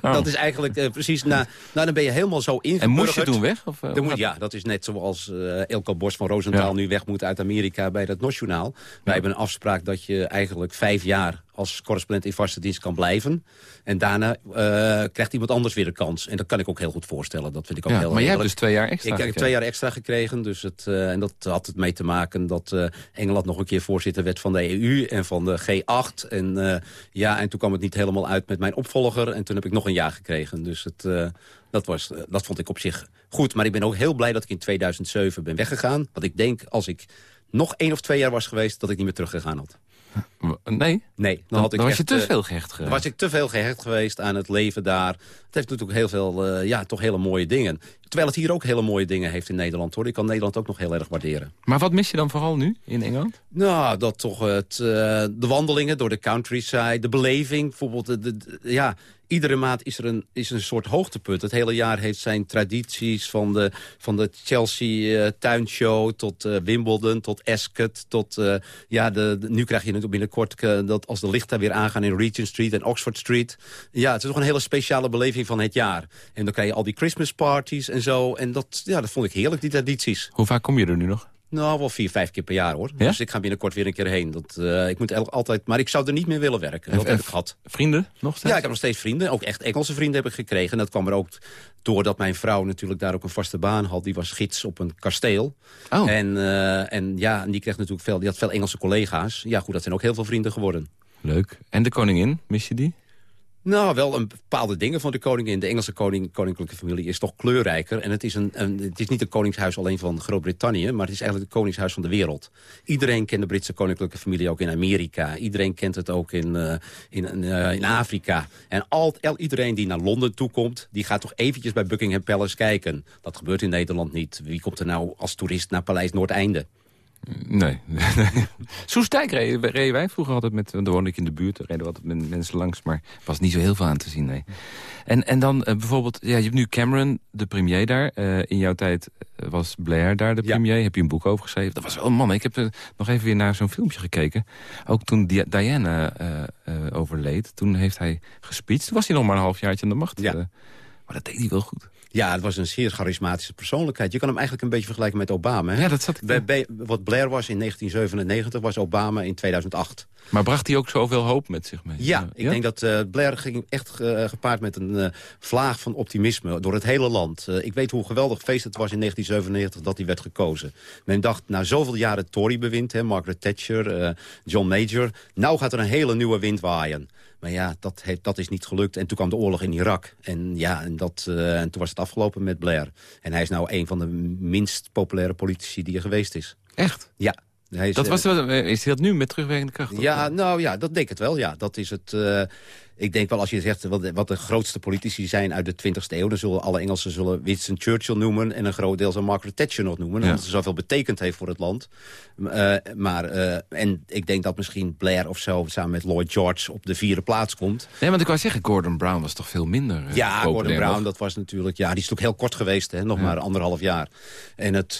Oh. (laughs) Dat is eigenlijk eh, precies na... Nou, dan ben je helemaal zo ingeburgerd. En moest je toen weg? Of, eh, moet, ja, dat is net zoals eh Elko Bos van Rosenthal Ja. nu weg moet uit Amerika bij dat NOS-journaal. Wij hebben een afspraak dat je eigenlijk vijf jaar als correspondent in vaste dienst kan blijven. En daarna eh, krijgt iemand anders weer de kans. En dat kan ik ook heel goed voorstellen. Dat vind ik ook Ja, heel maar jij hebt dus twee jaar extra Ik heb twee jaar extra gekregen. Dus het, eh, en dat had het mee te maken dat eh, Engeland nog een keer voorzitter werd van de EU en van de G8. En, ja, en toen kwam het niet helemaal uit met mijn opvolger. En toen heb ik nog een jaar gekregen. Dus het, dat, was, dat vond ik op zich goed. Maar ik ben ook heel blij dat ik in 2007 ben weggegaan. Want ik denk als ik nog één of twee jaar was geweest... dat ik niet meer teruggegaan had. Nee? Nee, dan, had ik dan was je echt, te eh, veel gehecht geraakt. was ik te veel gehecht geweest aan het leven daar. Het heeft natuurlijk heel veel, eh, ja, toch hele mooie dingen. Terwijl het hier ook hele mooie dingen heeft in Nederland, hoor. Ik kan Nederland ook nog heel erg waarderen. Maar wat mis je dan vooral nu in Engeland? Nou, dat toch het, eh, de wandelingen door de countryside, de beleving. Bijvoorbeeld, de, de- de- ja, iedere maand is er een, is een soort hoogtepunt. Het hele jaar heeft zijn tradities van de, van de Chelsea eh, tuinshow tot Wimbledon, tot Ascot. Tot, ja, de, de- nu krijg je natuurlijk binnenkort dat als de lichten weer aangaan in Regent Street en Oxford Street. Ja, het is toch een hele speciale beleving van het jaar. En dan krijg je al die Christmas parties en zo. En dat, ja, dat vond ik heerlijk, die tradities. Hoe vaak kom je er nu nog? Nou, wel vier, vijf keer per jaar hoor. Ja? Dus ik ga binnenkort weer een keer heen. Dat, eh, ik moet altijd, maar ik zou er niet meer willen werken. Dat heb ik gehad. Vrienden nog steeds? Ja, ik heb nog steeds vrienden. Ook echt Engelse vrienden heb ik gekregen. En dat kwam er ook doordat mijn vrouw natuurlijk daar ook een vaste baan had. Die was gids op een kasteel. Oh. En, eh, en ja, en die kreeg natuurlijk veel, die had veel Engelse collega's. Ja goed, dat zijn ook heel veel vrienden geworden. Leuk. En de koningin, mis je die? Nou, wel een bepaalde dingen van de koningin. De Engelse koninklijke familie is toch kleurrijker. En het is, een, het is niet een koningshuis alleen van Groot-Brittannië... maar het is eigenlijk het koningshuis van de wereld. Iedereen kent de Britse koninklijke familie ook in Amerika. Iedereen kent het ook in, eh, in, eh, in Afrika. En al, iedereen die naar Londen toekomt... die gaat toch eventjes bij Buckingham Palace kijken. Dat gebeurt in Nederland niet. Wie komt er nou als toerist naar Paleis Noordeinde? Nee. (laughs) Soestdijk reden, reden wij vroeger altijd met... Daar woonde ik in de buurt, daar reden we altijd met mensen langs... maar er was niet zo heel veel aan te zien, nee. En, en dan eh, bijvoorbeeld, ja, je hebt nu Cameron, de premier daar. Eh, in jouw tijd eh, was Blair daar de premier. Heb je een boek over geschreven? Dat was wel, man, ik heb nog even weer naar zo'n filmpje gekeken. Ook toen Di- Diana overleed, toen heeft hij gespeecht. Toen was hij nog maar een halfjaartje aan de macht. Ja. maar dat deed hij wel goed. Ja, het was een zeer charismatische persoonlijkheid. Je kan hem eigenlijk een beetje vergelijken met Obama. Hè? Ja, dat zat ik Bij- bij- wat Blair was in 1997, was Obama in 2008. Maar bracht hij ook zoveel hoop met zich mee? Ja, ik denk dat eh, Blair ging echt eh, gepaard met een eh, vlaag van optimisme door het hele land. Ik weet hoe geweldig feest het was in 1997 dat hij werd gekozen. Men dacht, na zoveel jaren Tory-bewind, hè, Margaret Thatcher, John Major... nou gaat er een hele nieuwe wind waaien. Maar ja, dat, heeft, dat is niet gelukt. En toen kwam de oorlog in Irak. En ja, en, dat, eh, en toen was het afgelopen met Blair. En hij is nou een van de minst populaire politici die er geweest is. Echt? Ja. Hij is, Dat eh, was, is hij dat nu met terugwerkende kracht? ja, nou ja, dat denk ik wel. Ja, dat is het. eh, ik denk wel als je zegt wat de, wat de grootste politici zijn uit de 20e eeuw... dan zullen alle Engelsen zullen Winston Churchill noemen... en een groot deel zal Margaret Thatcher nog noemen. Ja. Omdat ze zoveel betekend heeft voor het land. Eh, maar, eh, en ik denk dat misschien Blair of zo samen met Lloyd George op de vierde plaats komt. Nee, want ik wou zeggen, Gordon Brown was toch veel minder eh, Ja, Gordon Brown, dat was natuurlijk... Ja, die is natuurlijk heel kort geweest, hè, nog Ja. maar anderhalf jaar. En het...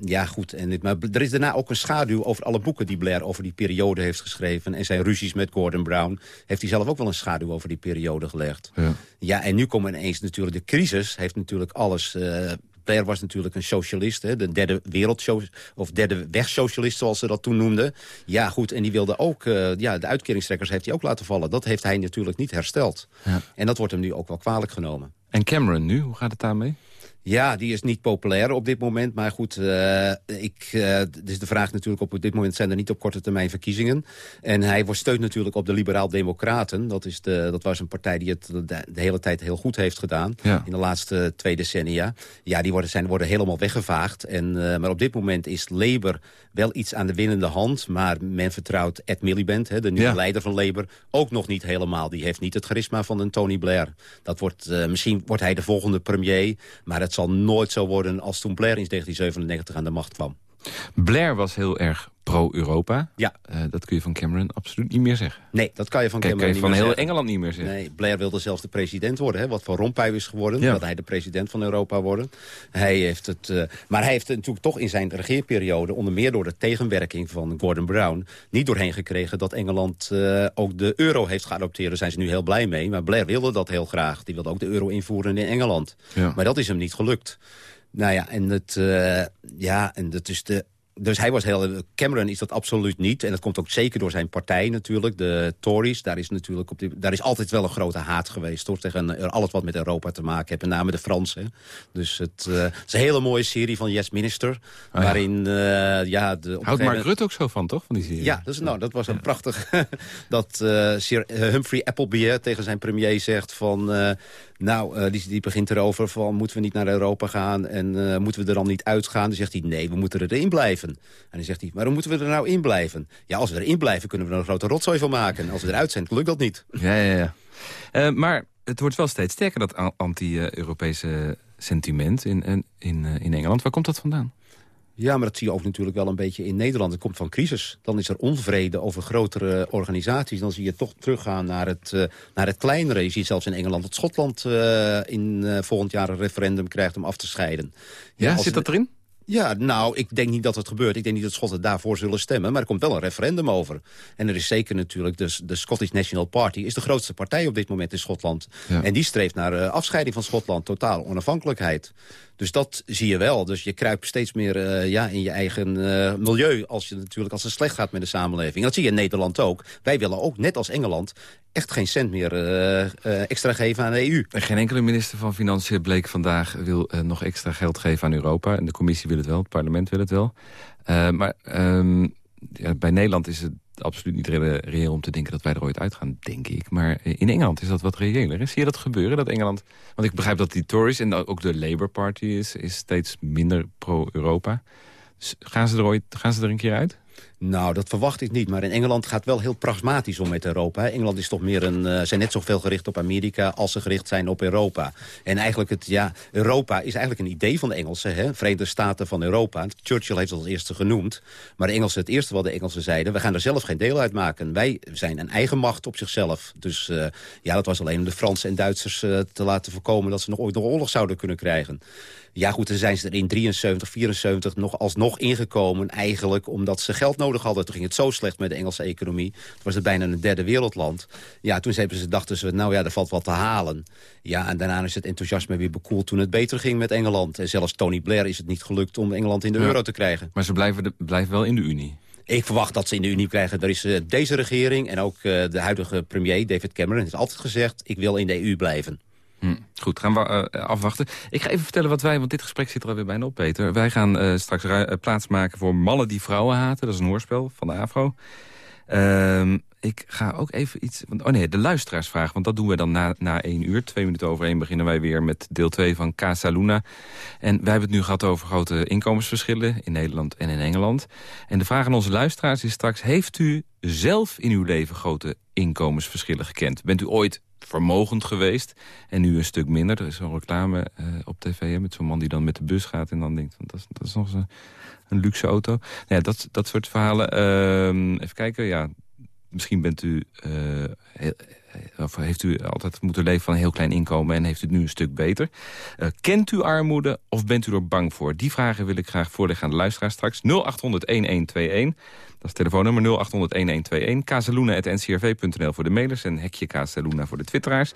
ja, goed. En dit, maar er is daarna ook een schaduw over alle boeken die Blair over die periode heeft geschreven. En zijn ruzies met Gordon Brown. Heeft hij zelf ook wel een schaduw over die periode gelegd. Ja. Ja, en nu komen ineens natuurlijk... De crisis heeft natuurlijk alles... eh, Blair was natuurlijk een socialist, hè, de derde wereld of derde wegsocialist zoals ze dat toen noemden. Ja, goed, en die wilde ook, eh, ja, de uitkeringstrekkers heeft hij ook laten vallen. Dat heeft hij natuurlijk niet hersteld. Ja. En dat wordt hem nu ook wel kwalijk genomen. En Cameron nu, hoe gaat het daarmee? Ja, die is niet populair op dit moment. Maar goed, eh, ik, eh, dus de vraag natuurlijk op, dit moment zijn er niet op korte termijn verkiezingen. En hij wordt steunt natuurlijk op de Liberaal-Democraten. Dat, is de, dat was een partij die het de, hele tijd heel goed heeft gedaan. Ja. In de laatste twee decennia. Ja, die worden, zijn, worden helemaal weggevaagd. En, eh, maar op dit moment is Labour wel iets aan de winnende hand. Maar men vertrouwt Ed Miliband, hè, de nieuwe Ja. leider van Labour, ook nog niet helemaal. Die heeft niet het charisma van een Tony Blair. Dat wordt, misschien wordt hij de volgende premier. Maar het zal nooit zo worden als toen Blair in 1997 aan de macht kwam. Blair was heel erg pro-Europa. Ja. Eh, dat kun je van Cameron absoluut niet meer zeggen. Nee, dat kan je van Kijk, Cameron je niet van meer heel zeggen. Engeland niet meer zeggen. Nee, Blair wilde zelfs de president worden, hè, wat Van Rompuy is geworden. Ja. Dat hij de president van Europa worden. Hij heeft het, eh, maar hij heeft het natuurlijk toch in zijn regeerperiode... onder meer door de tegenwerking van Gordon Brown... niet doorheen gekregen dat Engeland eh, ook de euro heeft geadopteerd. Daar zijn ze nu heel blij mee. Maar Blair wilde dat heel graag. Die wilde ook de euro invoeren in Engeland. Ja. Maar dat is hem niet gelukt. Nou ja, en het, eh, ja, en dat is de... Dus hij was heel... Cameron is dat absoluut niet. En dat komt ook zeker door zijn partij natuurlijk, de Tories. Daar is, natuurlijk op die, daar is altijd wel een grote haat geweest... Hoor, tegen alles wat met Europa te maken heeft. Met name de Fransen. Dus het, eh, het is een hele mooie serie van Yes Minister. ja. waarin, eh, ja... De, Houdt Mark Rutte ook zo van, toch? Van die serie? ja, dus, nou, dat was een prachtig... (laughs) dat Sir Humphrey Appleby tegen zijn premier zegt van... nou, eh, die, begint erover van... moeten we niet naar Europa gaan en eh, moeten we er dan niet uitgaan? Dan zegt hij, nee, we moeten erin blijven. En dan zegt hij, waarom moeten we er nou in blijven? Ja, als we erin blijven kunnen we er een grote rotzooi van maken. En als we eruit zijn, lukt dat niet. Ja, ja, ja. Eh, maar het wordt wel steeds sterker, dat anti-Europese sentiment in, in, in Engeland. Waar komt dat vandaan? Ja, maar dat zie je ook natuurlijk wel een beetje in Nederland. Het komt van crisis. Dan is er onvrede over grotere organisaties. Dan zie je toch teruggaan naar het, eh, naar het kleinere. Je ziet zelfs in Engeland dat Schotland eh, in eh, volgend jaar een referendum krijgt om af te scheiden. Ja, als zit dat erin? Ja, nou, ik denk niet dat het gebeurt. Ik denk niet dat Schotten daarvoor zullen stemmen. Maar er komt wel een referendum over. En er is zeker natuurlijk... Dus de Scottish National Party is de grootste partij op dit moment in Schotland. Ja. En die streeft naar eh, afscheiding van Schotland. Totaal onafhankelijkheid. Dus dat zie je wel. Dus je kruipt steeds meer eh, ja, in je eigen eh, milieu... als je natuurlijk als het slecht gaat met de samenleving. En dat zie je in Nederland ook. Wij willen ook, net als Engeland, echt geen cent meer extra geven aan de EU. En Geen enkele minister van Financiën bleek vandaag... wil nog extra geld geven aan Europa. En de commissie wil het wel, het parlement wil het wel. Eh, maar ehm, ja, bij Nederland is het absoluut niet re- reëel om te denken... dat wij er ooit uitgaan, denk ik. Maar eh, in Engeland is dat wat reëler. Zie je dat gebeuren, dat Engeland... Want ik begrijp dat die Tories en ook de Labour Party is, is steeds minder pro-Europa. Gaan ze er ooit gaan ze er een keer uit? Nou, dat verwacht ik niet. Maar in Engeland gaat wel heel pragmatisch om met Europa. Engeland is toch meer een, eh, zijn net zoveel gericht op Amerika... als ze gericht zijn op Europa. En eigenlijk het, ja, Europa is eigenlijk een idee van de Engelsen. Hè? Verenigde Staten van Europa. Churchill heeft het als eerste genoemd. Maar de Engelsen, het eerste wat de Engelsen zeiden... we gaan er zelf geen deel uit maken. Wij zijn een eigen macht op zichzelf. Dus eh, ja, dat was alleen om de Fransen en Duitsers eh, te laten voorkomen... dat ze nog ooit nog oorlog zouden kunnen krijgen. Ja goed, dan zijn ze er in 73, 74 nog alsnog ingekomen... eigenlijk omdat ze geld nodig hadden. Toen ging het zo slecht met de Engelse economie. Toen was het bijna een derde wereldland. Ja, toen hebben ze, dachten ze, nou ja, er valt wat te halen. Ja, en daarna is het enthousiasme weer bekoeld toen het beter ging met Engeland. En zelfs Tony Blair is het niet gelukt om Engeland in de Ja. euro te krijgen. Maar ze blijven, de, blijven wel in de Unie. Ik verwacht dat ze in de Unie krijgen. Er is eh, deze regering en ook eh, de huidige premier David Cameron... heeft altijd gezegd, ik wil in de EU blijven. Hm, Goed, gaan we eh, afwachten. Ik ga even vertellen wat wij, want dit gesprek zit er alweer bijna op, Peter. Wij gaan eh, straks eh, plaats maken voor Mannen die vrouwen haten. Dat is een hoorspel van de AVRO. Ehm, ik ga ook even iets... Want, oh nee, de luisteraarsvraag, want dat doen we dan na, na één uur. Twee minuten over één beginnen wij weer met deel 2 van Casa Luna. En wij hebben het nu gehad over grote inkomensverschillen in Nederland en in Engeland. En de vraag aan onze luisteraars is straks... heeft u zelf in uw leven grote inkomensverschillen gekend? Bent u ooit vermogend geweest en nu een stuk minder? Er is zo'n reclame eh, op tv met zo'n man die dan met de bus gaat... en dan denkt, van, dat is, dat is nog een, een luxe auto. Nou ja, dat, dat soort verhalen. Ehm, even kijken, ja... Misschien bent u, eh, eh, of heeft u altijd moeten leven van een heel klein inkomen... en heeft u het nu een stuk beter. Kent u armoede of bent u er bang voor? Die vragen wil ik graag voorleggen aan de luisteraar straks. 0800-1121, dat is telefoonnummer 0800-1121. kazeluna.ncrv.nl voor de mailers en hekje Kazeluna voor de twitteraars.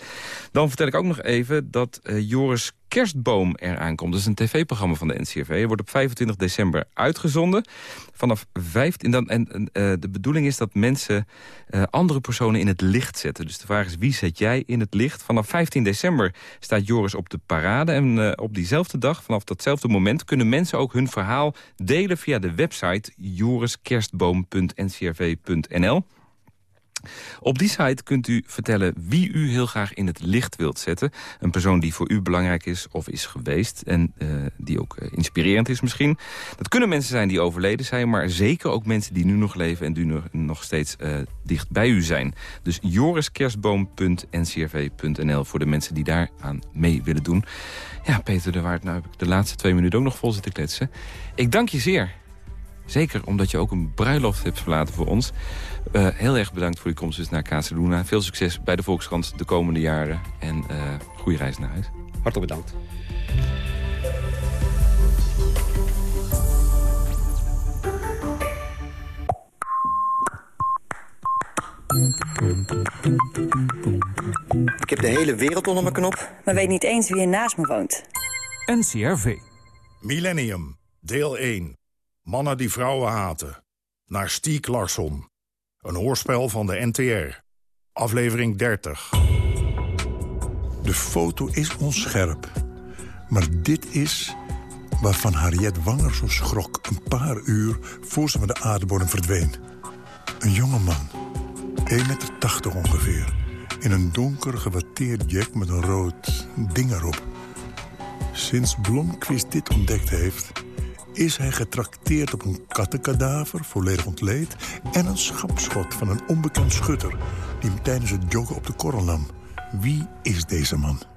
Dan vertel ik ook nog even dat eh, Joris Kerstboom eraan komt. Dat is een tv-programma van de NCRV. Wordt op 25 december uitgezonden. Vanaf 15... Dan, en en, eh, de bedoeling is dat mensen eh, andere personen in het licht zetten. Dus de vraag is, wie zet jij in het licht? Vanaf 15 december staat Joris op de parade. En eh, op diezelfde dag, vanaf datzelfde moment... kunnen mensen ook hun verhaal delen via de website joriskerstboom.ncrv.nl. Op die site kunt u vertellen wie u heel graag in het licht wilt zetten. Een persoon die voor u belangrijk is of is geweest. En eh, die ook eh, inspirerend is misschien. Dat kunnen mensen zijn die overleden zijn. Maar zeker ook mensen die nu nog leven en die nu nog steeds eh, dicht bij u zijn. Dus joriskerstboom.ncrv.nl voor de mensen die daar aan mee willen doen. Ja, Peter de Waard, nou heb ik de laatste twee minuten ook nog vol zitten kletsen. Ik dank je zeer. Zeker omdat je ook een bruiloft hebt verlaten voor ons. Eh, heel erg bedankt voor je komst dus naar Casaluna. Veel succes bij de Volkskrant de komende jaren. En eh goede reis naar huis. Hartelijk bedankt. Ik heb de hele wereld onder mijn knop. Maar weet niet eens wie er naast me woont. NCRV. Millennium, deel 1. Mannen die vrouwen haten. Naar Stiek Larsson. Een hoorspel van de NTR. Aflevering 30. De foto is onscherp. Maar dit is waarvan Harriet Wanger zo schrok... een paar uur voor ze van de aardbodem verdween. Een jonge man, 1,80 meter ongeveer... in een donker gewatteerd jack met een rood ding erop. Sinds Blomqvist dit ontdekt heeft... is hij getrakteerd op een kattenkadaver, volledig ontleed... en een schapschot van een onbekend schutter... die hem tijdens het joggen op de korrel nam. Wie is deze man?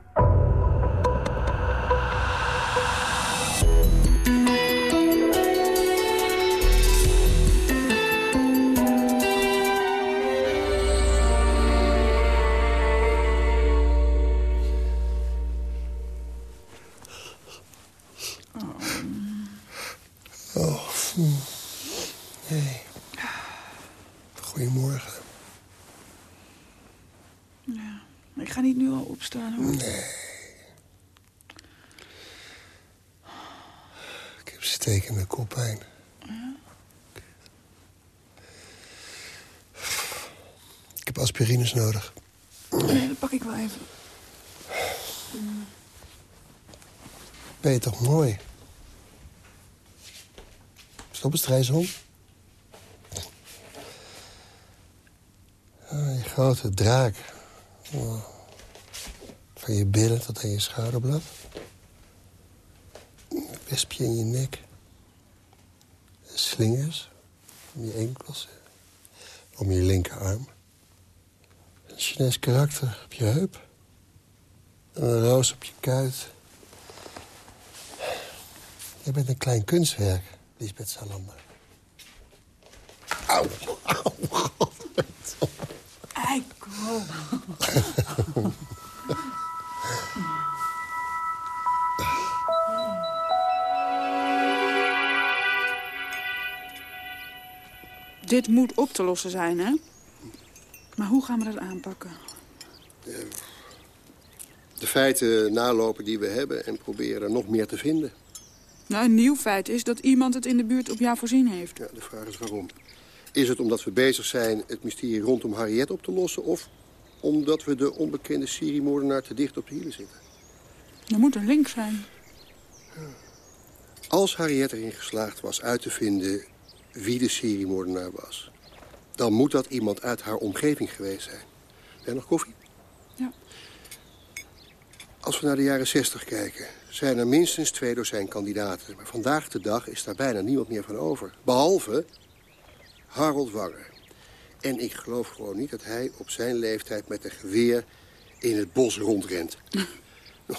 Oh, nee. Goedemorgen. Ja, ik ga niet nu al opstaan hoor. Nee. stekende koppijn. Ik heb aspirines nodig. Nee, dat pak ik wel even. Ben je toch mooi? Strijshond. Ah, je grote draak. Van je billen tot aan je schouderblad. Een wespje in je nek. Slingers om je enkels. Om je linkerarm. Een Chinees karakter op je heup. En een roos op je kuit. Je bent een klein kunstwerk, Lisbeth Salander. Auw, auw, Eikel. Dit moet op te lossen zijn, hè? Maar hoe gaan we dat aanpakken? De feiten nalopen die we hebben en proberen nog meer te vinden. Nou, een nieuw feit is dat iemand het in de buurt op jou voorzien heeft. Ja, de vraag is waarom. Is het omdat we bezig zijn het mysterie rondom Harriet op te lossen... of omdat we de onbekende seriemoordenaar te dicht op de hielen zitten? Er moet een link zijn. Als Harriet erin geslaagd was uit te vinden wie de seriemoordenaar was... dan moet dat iemand uit haar omgeving geweest zijn. Heb jij nog koffie? Ja. Als we naar de jaren 60 kijken, zijn er minstens twee dozijn kandidaten. Maar vandaag de dag is daar bijna niemand meer van over. Behalve Harold Wanger. En ik geloof gewoon niet dat hij op zijn leeftijd met een geweer in het bos rondrent. (laughs)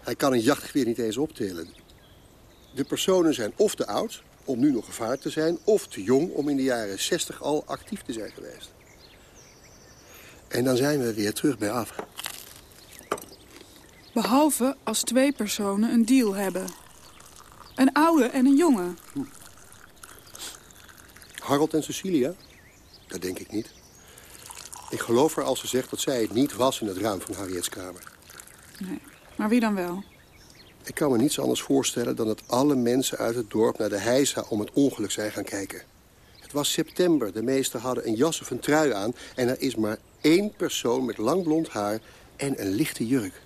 hij kan een jachtgeweer niet eens optillen. De personen zijn of te oud om nu nog gevaar te zijn... of te jong om in de jaren 60 al actief te zijn geweest. En dan zijn we weer terug bij af. Behalve als twee personen een deal hebben. Een oude en een jonge. Harold en Cecilia? Dat denk ik niet. Ik geloof haar als ze zegt dat zij het niet was in het ruim van Harriet's kamer. Nee. Maar wie dan wel? Ik kan me niets anders voorstellen dan dat alle mensen uit het dorp naar de heisa om het ongeluk zijn gaan kijken. Het was september, de meesten hadden een jas of een trui aan... en er is maar één persoon met lang blond haar en een lichte jurk.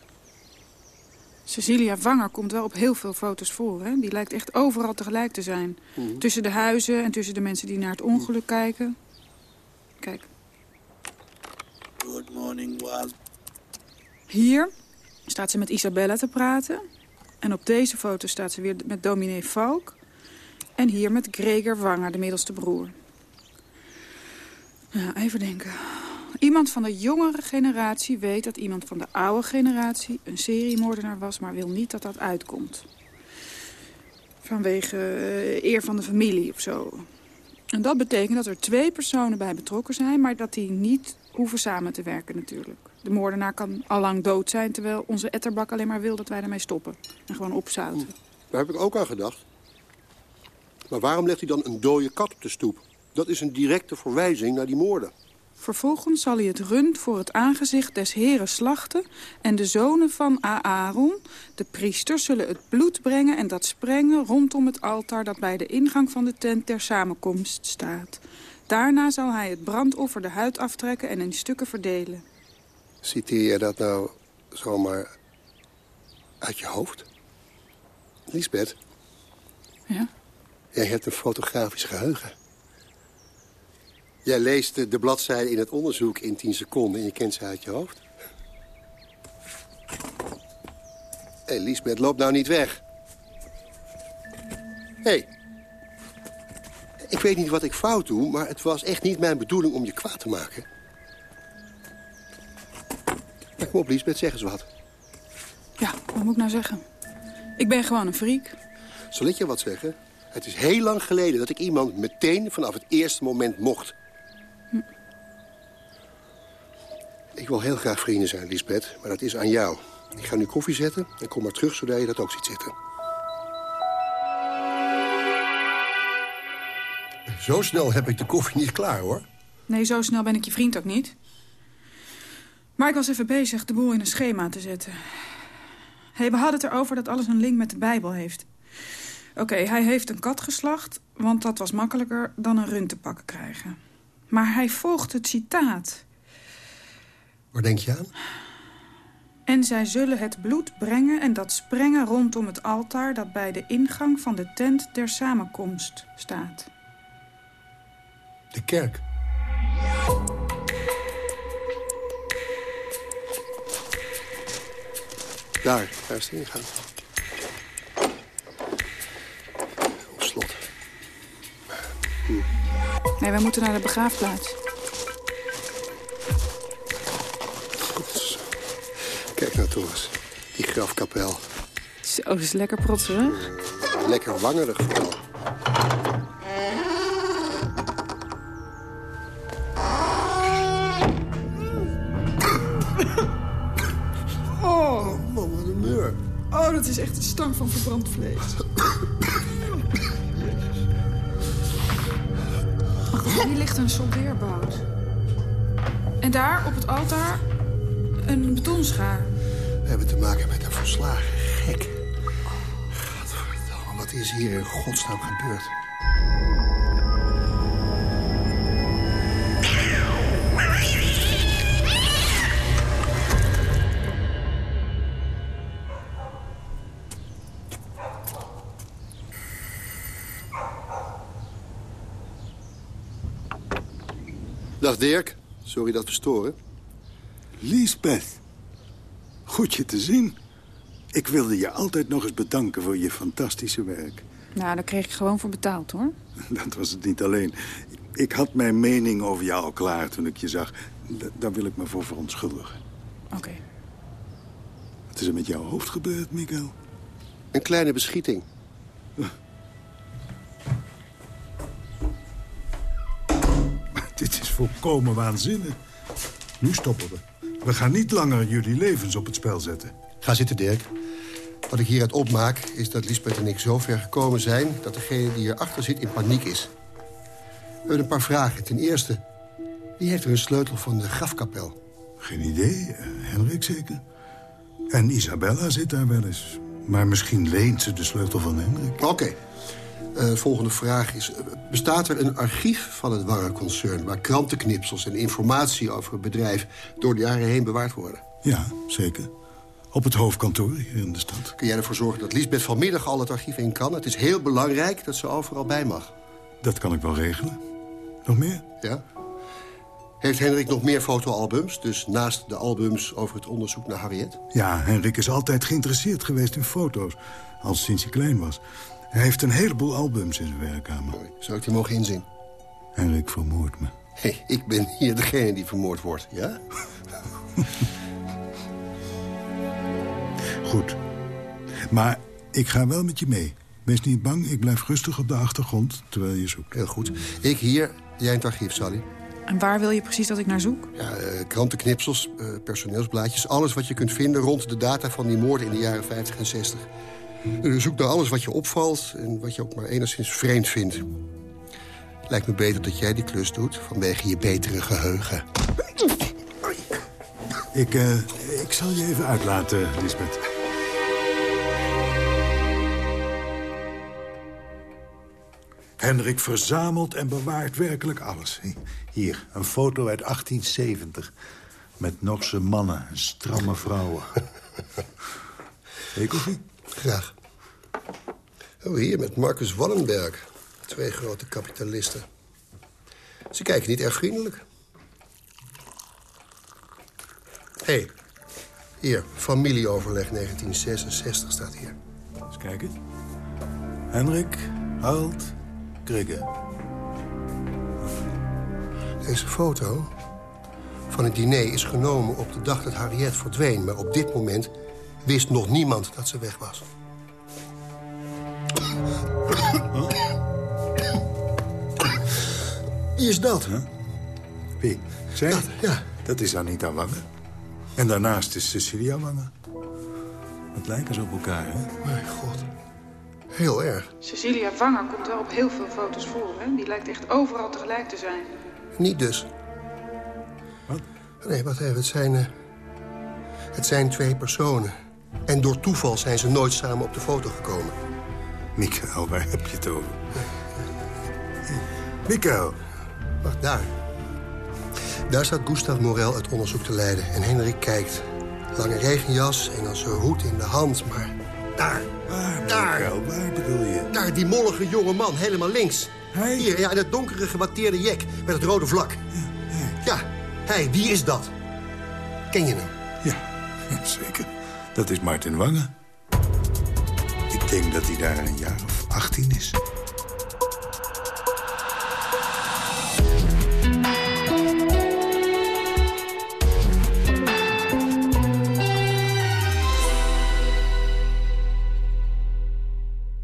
Cecilia Wanger komt wel op heel veel foto's voor. Hè? Die lijkt echt overal tegelijk te zijn. Mhm. Tussen de huizen en tussen de mensen die naar het ongeluk kijken. Kijk. Good morning, was. Hier staat ze met Isabella te praten. En op deze foto staat ze weer met dominee Valk. En hier met Gregor Wanger, de middelste broer. Ja, even denken. Iemand van de jongere generatie weet dat iemand van de oude generatie... een seriemoordenaar was, maar wil niet dat dat uitkomt. Vanwege eh, eer van de familie of zo. En dat betekent dat er twee personen bij betrokken zijn... maar dat die niet hoeven samen te werken natuurlijk. De moordenaar kan allang dood zijn... terwijl onze etterbak alleen maar wil dat wij ermee stoppen. En gewoon opzouten. Daar heb ik ook aan gedacht. Maar waarom legt hij dan een dode kat op de stoep? Dat is een directe verwijzing naar die moorden. Vervolgens zal hij het rund voor het aangezicht des heren slachten... en de zonen van Aaron, de priesters, zullen het bloed brengen... en dat sprengen rondom het altaar dat bij de ingang van de tent ter samenkomst staat. Daarna zal hij het brandoffer de huid aftrekken en in stukken verdelen. Citeer je dat nou zomaar uit je hoofd? Lisbeth? Ja? Jij hebt een fotografisch geheugen. Jij leest de, de bladzijde in het onderzoek in 10 seconden en je kent ze uit je hoofd. Hé, hey, Lisbeth, loop nou niet weg. Hé. Hey. Ik weet niet wat ik fout doe, maar het was echt niet mijn bedoeling om je kwaad te maken. Ja, kom op, Lisbeth, zeg eens wat. Ja, wat moet ik nou zeggen? Ik ben gewoon een freak. Zal ik je wat zeggen? Het is heel lang geleden dat ik iemand meteen vanaf het eerste moment mocht. Hm. Ik wil heel graag vrienden zijn, Lisbeth, maar dat is aan jou. Ik ga nu koffie zetten en kom maar terug zodat je dat ook ziet zitten. Zo snel heb ik de koffie niet klaar, hoor. Nee, zo snel ben ik je vriend ook niet. Maar ik was even bezig de boel in een schema te zetten. Hey, we hadden het erover dat alles een link met de Bijbel heeft. Oké, hij heeft een kat geslacht, want dat was makkelijker dan een rund te pakken krijgen. Maar hij volgt het citaat. Waar denk je aan? En zij zullen het bloed brengen en dat sprengen rondom het altaar... dat bij de ingang van de tent der samenkomst staat. De kerk. Daar, daar is de ingang. Op slot. Nee, wij moeten naar de begraafplaats. Kijk nou eens. Die grafkapel. Zo, dat is lekker protserig. Lekker wangerig vooral. Oh, man, wat een meur. Oh, dat is echt een stank van verbrand vlees. Hier ligt een soldeerbout. En daar, op het altaar, een betonschaar. We hebben te maken met een volslagen gek. Gadverdamme, wat is hier in godsnaam gebeurd? Dag Dirk, sorry dat we storen. Lisbeth, goed je te zien. Ik wilde je altijd nog eens bedanken voor je fantastische werk. Nou, daar kreeg ik gewoon voor betaald, hoor. Dat was het niet alleen. Ik had mijn mening over jou al klaar toen ik je zag. D- daar wil ik me voor verontschuldigen. Oké. Wat is er met jouw hoofd gebeurd, Miguel? Een kleine beschieting. (laughs) Dit is volkomen waanzinnig. Nu stoppen we. We gaan niet langer jullie levens op het spel zetten. Ga zitten, Dirk. Wat ik hieruit opmaak is dat Lisbeth en ik zo ver gekomen zijn... dat degene die hierachter zit in paniek is. We hebben een paar vragen. Ten eerste, wie heeft er een sleutel van de grafkapel? Geen idee. Eh, Henrik zeker. En Isabella zit daar wel eens. Maar misschien leent ze de sleutel van Henrik. Oké. Eh, volgende vraag is... eh, bestaat er een archief van het Warren-concern... waar krantenknipsels en informatie over het bedrijf... door de jaren heen bewaard worden? Ja, zeker. Op het hoofdkantoor hier in de stad. Kun jij ervoor zorgen dat Lisbeth vanmiddag al het archief in kan? Het is heel belangrijk dat ze overal bij mag. Dat kan ik wel regelen. Nog meer? Ja. Heeft Henrik nog meer fotoalbums? Dus naast de albums over het onderzoek naar Harriet? Ja, Henrik is altijd geïnteresseerd geweest in foto's. Al sinds hij klein was. Hij heeft een heleboel albums in zijn werkkamer. Zou ik die mogen inzien? Henrik vermoordt me. Hé, ik ben hier degene die vermoord wordt, ja? (laughs) Goed. Maar ik ga wel met je mee. Wees niet bang, ik blijf rustig op de achtergrond terwijl je zoekt. Heel goed. Ik hier, jij in het archief, Sally. En waar wil je precies dat ik naar zoek? Ja, eh, krantenknipsels, eh, personeelsblaadjes. Alles wat je kunt vinden rond de data van die moorden in de jaren 50 en 60. Zoek naar alles wat je opvalt en wat je ook maar enigszins vreemd vindt. Lijkt me beter dat jij die klus doet vanwege je betere geheugen. Ik, eh, ik zal je even uitlaten, Lisbeth. Hendrik verzamelt en bewaart werkelijk alles. Hier, een foto uit 1870. Met Norse mannen en stramme vrouwen. (laughs) Koffie? Graag. Oh, hier met Marcus Wallenberg. Twee grote kapitalisten. Ze kijken niet erg vriendelijk. Hé, hey, hier, familieoverleg 1966 staat hier. Eens kijken. Hendrik, Harold, Krigge. Deze foto van het diner is genomen op de dag dat Harriet verdween. Maar op dit moment wist nog niemand dat ze weg was. Wie is dat? Wie? Zij? Dat, ja. Dat is Anita Wange. En daarnaast is Cecilia Wange. Wat lijken ze op elkaar, hè? Mijn god. Heel erg. Cecilia Vanger komt wel op heel veel foto's voor, hè? Die lijkt echt overal tegelijk te zijn. Niet dus. Wat? Nee, wacht even. Het zijn, eh, het zijn twee personen. En door toeval zijn ze nooit samen op de foto gekomen. Mikael, waar heb je het over? Mikael. Wacht, daar. Daar staat Gustav Morel het onderzoek te leiden. En Henrik kijkt. Lange regenjas, Engelse hoed in de hand, maar... Daar, daar. waar bedoel je? Daar, die mollige jonge man, helemaal links. Hij? Hier, ja, in het donkere gewatteerde jek met het rode vlak. Ja, hij, wie is dat? Ken je hem? Ja, (laughs) zeker. Dat is Martin Wangen. Ik denk dat hij daar een jaar of 18 is.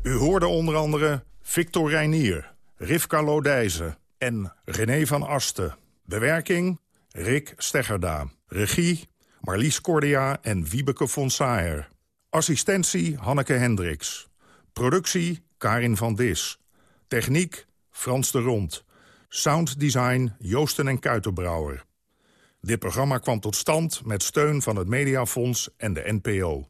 U hoorde onder andere Victor Reinier, Rivka Lodijzen en René van Asten. Bewerking Rick Steggerda. Regie Marlies Cordia en Wiebeke von Saer. Assistentie Hanneke Hendricks. Productie Karin van Dis. Techniek Frans de Rond. Sounddesign Joosten en Kuitenbrouwer. Dit programma kwam tot stand met steun van het Mediafonds en de NPO.